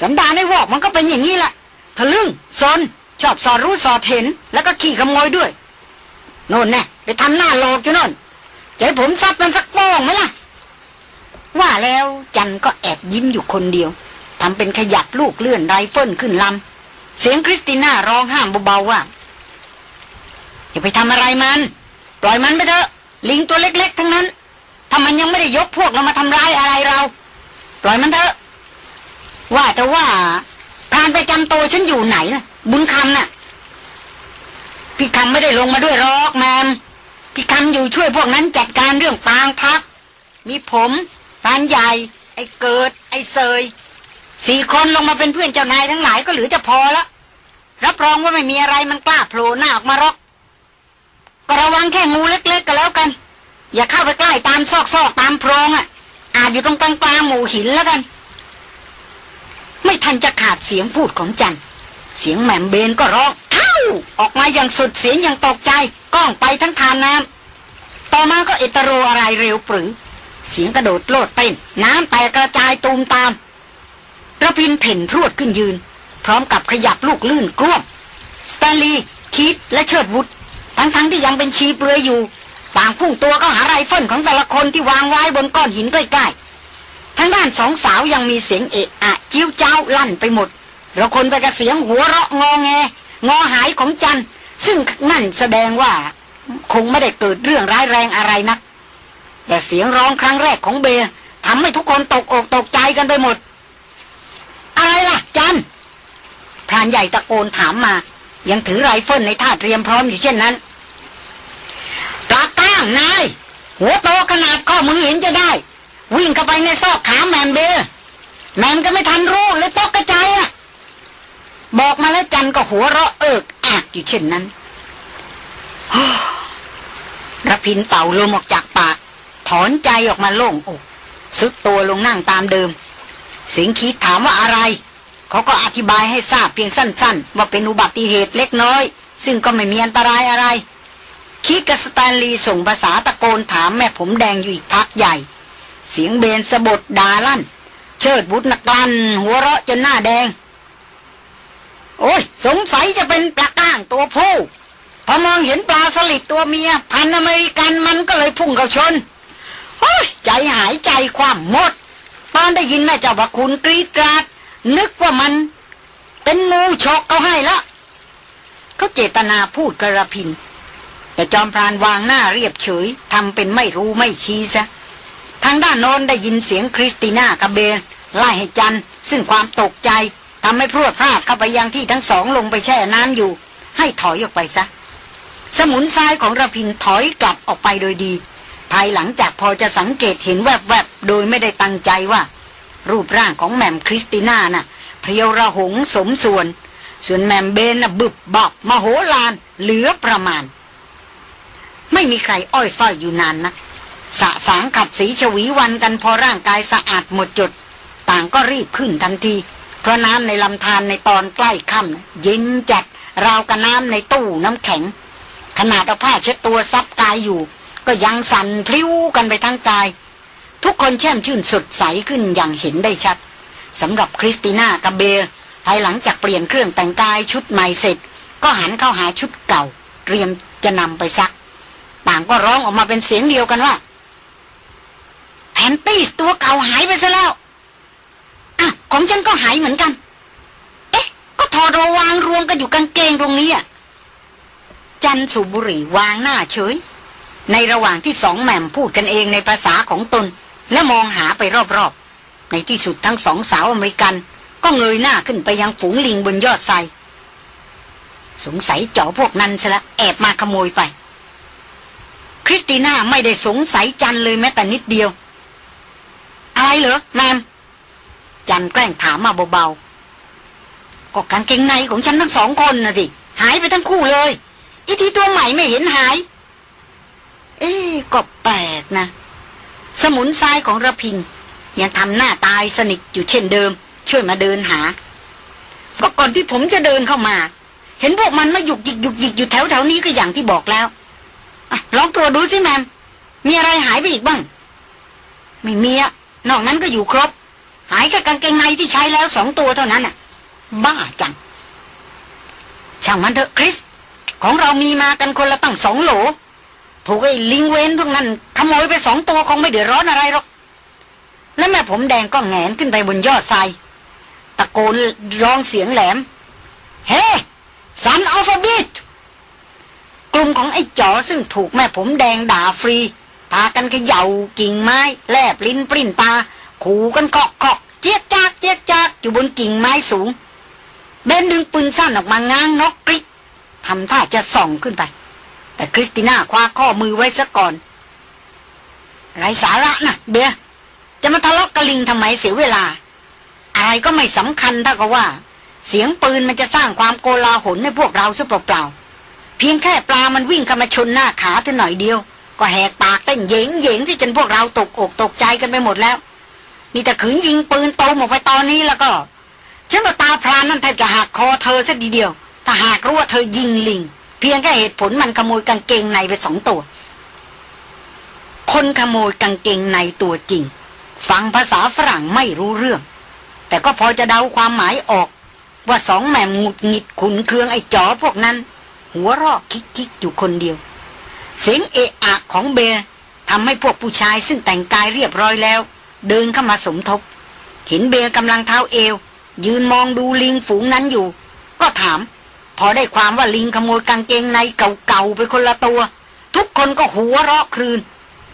สันดาในวอกมันก็เป็นอย่างนี้แหละทะลึ่งซนชอบสอดรู้สอดเห็น แล้วก็ขี่ขโมยด้วยโน่นแน่ไปทำหน้าหลอกอยู่โน่นจะให้ผมซัดมันสักโป้งไหมล่ะ ว่าแล้วจันก็แอบยิ้มอยู่คนเดียวทำเป็นขยับลูกเลื่อนไรเฟิลขึ้นลำเสียงคริสติน่าร้องห้ามเบาๆว่า อย่าไปทำอะไรมัน ปล่อยมันไปเถอะ ลิงตัวเล็ก ๆ ทั้งนั้นถ้ามันยังไม่ได้ยกพวกเรามาทำร้ายอะไรเรา ปล่อยมันเถอะ ว่าแต่ว่าพรานไปจำตัวฉันอยู่ไหนน่ะ บุญคำน่ะ พี่คำไม่ได้ลงมาด้วยรอกแมมพี่คำอยู่ช่วยพวกนั้นจัดการเรื่องปางพัก มีผม พานใหญ่ ไอ้เกิด ไอ้เซยสี่คนลงมาเป็นเพื่อนเจ้านายทั้งหลายก็เหลือจะพอล้วรับรองว่าไม่มีอะไรมันกล้าโผล่หน้าออกมารอกก็ระวังแค่งูเล็กๆก็แล้วกัน อย่าเข้าไปใกล้ตามซอกซอกตามโพรงอะ อาจอยู่ตรงกลางกลางหมู่หินแล้วกัน ไม่ทันจะขาดเสียงพูดของจันเสียงแหม่มเบลก็ร้องเท้าออกมาอย่างสุดเสียงอย่างตกใจก้องไปทั้งธารน้ำต่อมาก็เอ็ดตะโรอะไรเร็วปรื๋อ เสียงกระโดดโลดเต้น น้ำแตกกระจายตูมตามระพินเผ่นพรวดขึ้นยืน พร้อมกับขยับลูกเลื่อนกร้วมสแตนลีย์คิดและเชิดวุธทั้งๆที่ยังเป็นชีเปลือยอยู่ ต่างพุ่งตัวเข้าหาไรเฟิลของแต่ละคนที่วางไว้บนก้อนหินใกล้ๆทั้งด้านสองสาวยังมีเสียงเอะอะเจี๊ยวจ๊าวลั่นไปหมดระคนไปกับเสียงหัวเราะงอแง งอหายของจันซึ่งนั่นแสดงว่า คงไม่ได้เกิดเรื่องร้ายแรงอะไรนัก แต่เสียงร้องครั้งแรกของเบลทำให้ทุกคนตกอกตกใจกันไปหมด อะไรล่ะ จันพรานใหญ่ตะโกนถามมา ยังถือไรเฟิลในท่าเตรียมพร้อมอยู่เช่นนั้นางนาย หัวโตขนาดข้อมือเห็นจะได้ วิ่งเข้าไปในซอกขาแมมเบอแมมก็ไม่ทันรู้เลยตกกระจายอะบอกมาแล้วจันก็หัวเราะเอิกอักอยู่เช่นนั้นระพินเป่าลมออกจากปาก ถอนใจออกมาโล่งอกสุดตัวลงนั่งตามเดิม สิงคิดถามว่าอะไร เขาก็อธิบายให้ทราบเพียงสั้น ๆ ว่าเป็นอุบัติเหตุเล็กน้อย ซึ่งก็ไม่มีอันตรายอะไร คิดกับสแตนลีย์ส่งภาษาตะโกนถามแม่ผมแดงอยู่อีกพักใหญ่ เสียงเบลสบถด่าลั่น เชิดวุธนักลัน หัวเราะจนหน้าแดง โอ้ย สงสัยจะเป็นปลาก้างตัวผู้พอมองเห็นปลาสลิดตัวเมีย พันธุ์อเมริกันมันก็เลยพุ่งเข้าชน ใจหายใจคว่ำหมด ตอนได้ยินแม่เจ้าพระคุณกรีดกราด นึกว่ามัน เป็นงูฉกเอาให้ละเขาเจตนาพูดกระพิน แต่จอมพรานวางหน้าเรียบเฉยทำเป็นไม่รู้ไม่ชี้ซะทางด้านโน้นได้ยินเสียงคริสติน่ากับเบนไล่ให้จัน ซึ่งความตกใจทำให้พรวดพลาดเข้าไปยังที่ทั้งสองลงไปแช่น้ำอยู่ ให้ถอยออกไปซะ สมุนซ้ายของระพินถอยกลับออกไปโดยดี ภายหลังจากพอจะสังเกตเห็นแวบๆ โดยไม่ได้ตั้งใจว่า รูปร่างของแหม่มคริสติน่าน่ะเพรียวระหงสมส่วน ส่วนแหม่มเบลน่ะบึบบับมโหฬารเหลือประมาณ ไม่มีใครอ้อยส้อยอยู่นานนะสะสางขัดสีฉวีวรรณกันพอร่างกายสะอาดหมดจด ต่างก็รีบขึ้นทันที เพราะน้ำในลำธารในตอนใกล้ค่ำเย็นจัดราวกับน้ำในตู้น้ำแข็ง ขนาดเอาผ้าเช็ดตัวซับกายอยู่ ก็ยังสั่นพลิ้วกันไปทั้งกาย ทุกคนแช่มชื่นสดใสขึ้นอย่างเห็นได้ชัดสำหรับคริสติน่ากับเบลภายหลังจากเปลี่ยนเครื่องแต่งกายชุดใหม่เสร็จ ก็หันเข้าหาชุดเก่า เตรียมจะนำไปซัก ต่างก็ร้องออกมาเป็นเสียงเดียวกันว่าแพนตี้ตัวเก่าหายไปซะแล้วอะของฉันก็หายเหมือนกัน เอ๊ะ ก็ถอดรวางรวมกันอยู่กางเกงตรงนี้อะจันสุบุรีวางหน้าเฉย ในระหว่างที่สองแหม่มพูดกันเองในภาษาของตน และมองหาไปรอบๆ ในที่สุดทั้งสองสาวอเมริกัน ก็เงยหน้าขึ้นไปยังฝูงลิงบนยอดไทรสงสัยเจ้าพวกนั้นซะละแอบมาขโมยไป คริสติน่าไม่ได้สงสัยจันเลยแม้แต่นิดเดียว อะไรเหรอแมมจันแกล้งถามมาเบาๆ ก็กางเกงในของฉันทั้งสองคนนะสิ หายไปทั้งคู่เลย อีทีตัวใหม่ไม่เห็นหาย เอ๊ก็แปลกนะ สมุนซ้ายของระพินยังทำหน้าตายสนิทอยู่เช่นเดิม ช่วยมาเดินหา ก็ก่อนที่ผมจะเดินเข้ามา เห็นพวกมันมาหยุกหยิกหยุกหยิกอยู่แถวแถวนี้ก็อย่างที่บอกแล้วอลองตัวดูสิแมมมีอะไรหายไปอีกบ้าง ไม่มีอะนอกนั้นก็อยู่ครบ หายแค่กางเกงในที่ใช้แล้วสองตัวเท่านั้นน่ะบ้าจังช่างมันเถอะคริส ของเรามีมากันคนละตั้งสองโหล ถูกไอ้ลิงเวนทุกนั้นขโมยไปสองตัวคงไม่เดือดร้อนอะไรหรอก แล้วแม่ผมแดงก็แงนขึ้นไปบนยอดทรายตะโกนร้องเสียงแหลม เฮ้สันอัลฟาบิตกลุ่มของไอ้จ๋อซึ่งถูกแม่ผมแดงด่าฟรี พากันเขย่ากิ่งไม้ แลบลิ้นปริ้นตา ขู่กันเกาะเกาะเจี๊ยกจากเจี๊ยกจากอยู่บนกิ่งไม้สูง เบนดึงปืนสั้นออกมาง้างนกกริกทำท่าจะส่องขึ้นไป แต่คริสติน่าคว้าข้อมือไว้ซะก่อน ไรสาระนะเบียจะมาทะเลาะกะลิงทำไมเสียเวลา อะไรก็ไม่สำคัญถ้าก็ว่า เสียงปืนมันจะสร้างความโกลาหลให้พวกเราซะเปล่าๆเพียงแค่ปลามันวิ่งเข้ามาชนหน้าขาเธอหน่อยเดียว ก็แหกปากเต้นเยงเยงที่จนพวกเราตกอกตกใจกันไปหมดแล้วนี่แต่ขืนยิงปืนโตหมดไปตอนนี้แล้วก็ฉันว่าตาพรานนั่นแทบจะหักคอเธอสักทีเดียว ถ้าหากรู้ว่าเธอยิงลิง เพียงแค่เหตุผลมันขโมยกางเกงในไปสองตัว คนขโมยกางเกงในตัวจริง ฟังภาษาฝรั่งไม่รู้เรื่อง แต่ก็พอจะเดาความหมายออก ว่าสองแหม่มหงุดหงิดขุ่นเคืองไอ้จ๋อพวกนั้น หัวเราะคิกคิกอยู่คนเดียว เสียงเอะอะของเบลทำให้พวกผู้ชายซึ่งแต่งกายเรียบร้อยแล้ว เดินเข้ามาสมทบ เห็นเบลกำลังเท้าเอว ยืนมองดูลิงฝูงนั้นอยู่ ก็ถาม พอได้ความว่าลิงขโมยกางเกงในเก่าๆไปคนละตัว ทุกคนก็หัวเราะครืน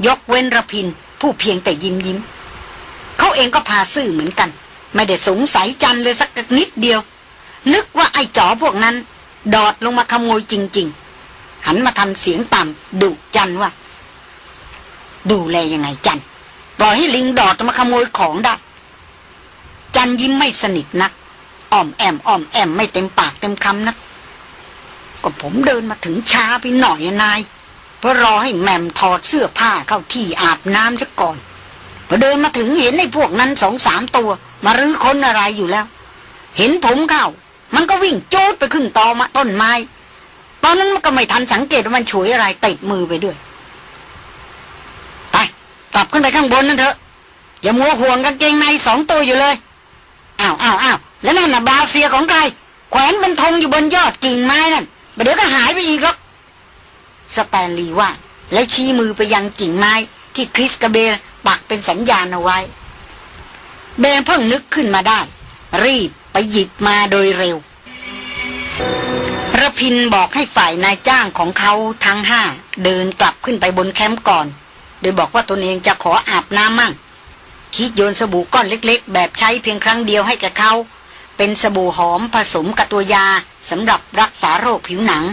ยกเว้นระพิน ผู้เพียงแต่ยิ้มยิ้มเขาเองก็พาซื่อเหมือนกัน ไม่ได้สงสัยจันเลยสักนิดเดียว นึกว่าไอ้จ๋อพวกนั้น ดอดลงมาขโมยจริง ๆ หันมาทำเสียงต่ำดุจันว่า ดูแลยังไงจันปล่อยให้ลิงดอดมาขโมยของได้จันยิ้มไม่สนิทนักอ้อมแอมอ้อมแอมไม่เต็มปากเต็มคำนัก ก็ผมเดินมาถึงช้าไปหน่อยนาย เพราะรอให้แม่มถอดเสื้อผ้าเข้าที่อาบน้ำซะก่อนพอเดินมาถึงเห็นไอ้พวกนั้นสองสามตัว มารื้อค้นอะไรอยู่แล้ว เห็นผมเข้า มันก็วิ่งโจดไปขึ้นตอมาต้นไม้ ตอนนั้นมันก็ไม่ทันสังเกตว่ามันฉวยอะไรติดมือไปด้วย ไปกลับขึ้นไปข้างบนนั่นเถอะ อย่ามัวห่วงกางเกงในสองตัวอยู่เลยอ้าวอ้าวอ้าวแล้วนั่นน่ะบาเซียของใครแขวนเป็นธงอยู่บนยอดกิ่งไม้นั่น เดี๋ยวก็หายไปอีกหรอกสแตนลีย์ว่า แล้วชี้มือไปยังกิ่งไม้ที่คริสกับเบลปักเป็นสัญญาณเอาไว้ เบลเพิ่งนึกขึ้นมาได้ รีบไปหยิบมาโดยเร็วระพินบอกให้ฝ่ายนายจ้างของเขาทั้งห้าเดินกลับขึ้นไปบนแคมป์ก่อน โดยบอกว่าตนเองจะขออาบน้ำมั่ง คิดโยนสบู่ก้อนเล็ก ๆ แบบใช้เพียงครั้งเดียวให้แกเขา เป็นสบู่หอมผสมกับตัวยาสำหรับรักษาโรคผิวหนัง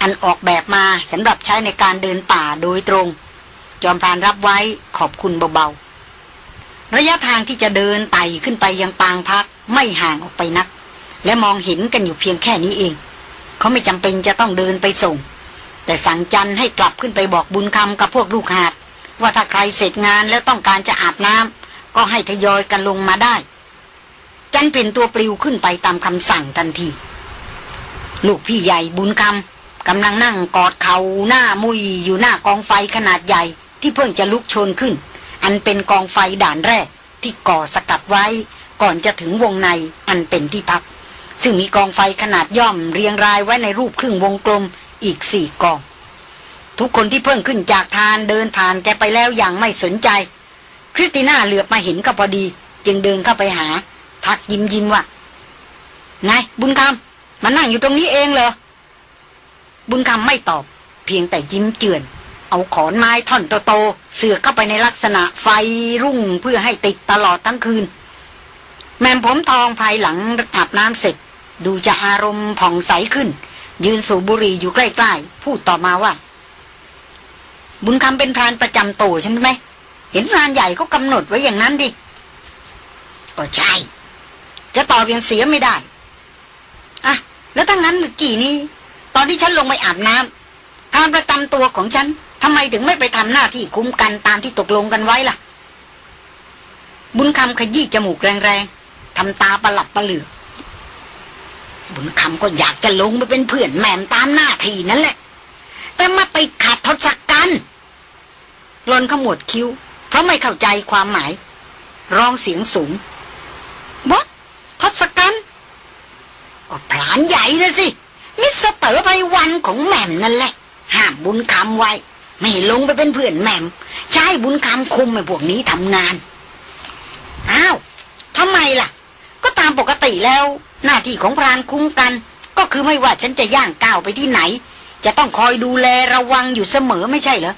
อันออกแบบมาสำหรับใช้ในการเดินป่าโดยตรง จอมพรานรับไว้ขอบคุณเบาๆ ระยะทางที่จะเดินไต่ขึ้นไปยังปางพักไม่ห่างออกไปนัก และมองเห็นกันอยู่เพียงแค่นี้เอง เขาไม่จำเป็นจะต้องเดินไปส่ง แต่สั่งจันให้กลับขึ้นไปบอกบุญคำกับพวกลูกหาดว่าถ้าใครเสร็จงานแล้วต้องการจะอาบน้ำก็ให้ทยอยกันลงมาได้ จันเป็นตัวปลิวขึ้นไปตามคำสั่งทันที ลูกพี่ใหญ่บุญคำกำลังนั่งกอดเขาหน้ามุยอยู่หน้ากองไฟขนาดใหญ่ที่เพิ่งจะลุกโชนขึ้น อันเป็นกองไฟด่านแรกที่ก่อสกัดไว้ก่อนจะถึงวงในอันเป็นที่พัก ซึ่งมีกองไฟขนาดย่อมเรียงรายไว้ในรูปครึ่งวงกลมอีกสี่กอง ทุกคนที่เพิ่งขึ้นจากทานเดินผ่านแกไปแล้วอย่างไม่สนใจ คริสติน่าเหลือบมาเห็นก็พอดี จึงเดินเข้าไปหา ทักยิ้มยิ้มว่าไงบุญคำมานั่งอยู่ตรงนี้เองเหรอ บุญคำไม่ตอบ เพียงแต่ยิ้มเจือน เอาขอนไม้ท่อนโตๆเสือกเข้าไปในลักษณะไฟรุ่งเพื่อให้ติดตลอดทั้งคืน แม่ผมทองภายหลังอาบน้ำเสร็จ ดูจะอารมณ์ผ่องใสขึ้น ยืนสูบบุหรี่อยู่ใกล้ๆ พูดต่อมาว่า บุญคำเป็นพรานประจำโตใช่ไหม เห็นพรานใหญ่เขากำหนดไว้อย่างนั้นดิก็ใช่ จะตอบยังเสียไม่ได้อะแล้วถ้างั้นกี่นี้ ตอนที่ฉันลงไปอาบน้ำพรานประจำตัวของฉันทำไมถึงไม่ไปทำหน้าที่คุ้มกันตามที่ตกลงกันไว้ล่ะ บุญคำขยี้จมูกแรงๆทำตาประหลับประเหลือบุญคำก็อยากจะลงไปเป็นเพื่อนแหม่มตามหน้าที่นั่นแหละ แต่มาติดขัดทศกัณฐ์ หล่อนขมวดคิ้ว เพราะไม่เข้าใจความหมาย ร้องเสียงสูงว่า ทศกัณฐ์ก็พรานใหญ่นะสิ มิสเตอร์ไพรวัลย์ของแหม่มนั่นแหละ ห้ามบุญคำไว้ ไม่ลงไปเป็นเพื่อนแหม่ม ใช้บุญคำคุมไอ้พวกนี้ทำงาน อ้าวทำไมล่ะ ก็ตามปกติแล้ว หน้าที่ของพรานคุ้มกัน ก็คือไม่ว่าฉันจะย่างก้าวไปที่ไหน จะต้องคอยดูแลระวังอยู่เสมอไม่ใช่เหรอ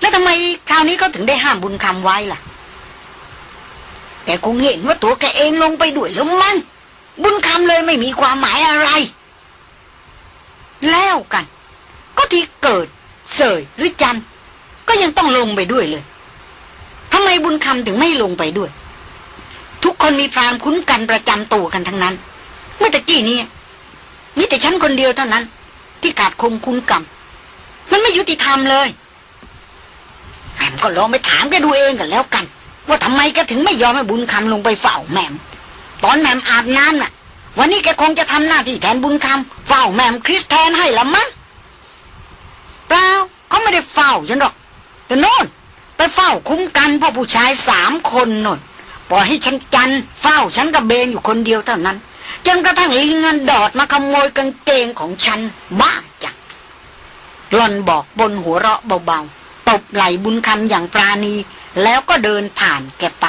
แล้วทำไมคราวนี้เขาถึงได้ห้ามบุญคำไว้ล่ะ แกคงเห็นว่าตัวแกเองลงไปด้วยแล้วมั้งบุญคำเลยไม่มีความหมายอะไร แล้วกัน ก็ที่เกิด เสยหรือจันก็ยังต้องลงไปด้วยเลยทำไมบุญคำถึงไม่ลงไปด้วย ทุกคนมีพรานคุ้นกันประจำตัวกันทั้งนั้น เมื่อตะกี้นี้มีแต่ฉันคนเดียวเท่านั้น ที่ขาดคมคุ้นกรรมมันไม่ยุติธรรมเลยแหม่มก็ลองไปถามแกดูเองกันแล้วกัน ว่าทำไมแกถึงไม่ยอมให้บุญคำลงไปเฝ้าแม่ม ตอนแม่มอาบน้ำน่ะ วันนี้แกคงจะทำหน้าที่แทนบุญคำเฝ้าแม่มคริสแทนให้ละมั้งเปล่าเขาไม่ได้เฝ้าฉันหรอก แต่โน่นไปเฝ้าคุ้มกันพ่อผู้ชายสามคนน่นปล่อยให้ฉันจันเฝ้าฉันกับเบนอยู่คนเดียวเท่านั้น จนกระทั่งลิงเงินดอดมาขโมยกางเกงของฉัน บ้าจังหลอนบอกบนหัวเราะเบาๆ ตบไหลบุญคำอย่างปราณี แล้วก็เดินผ่านแกไป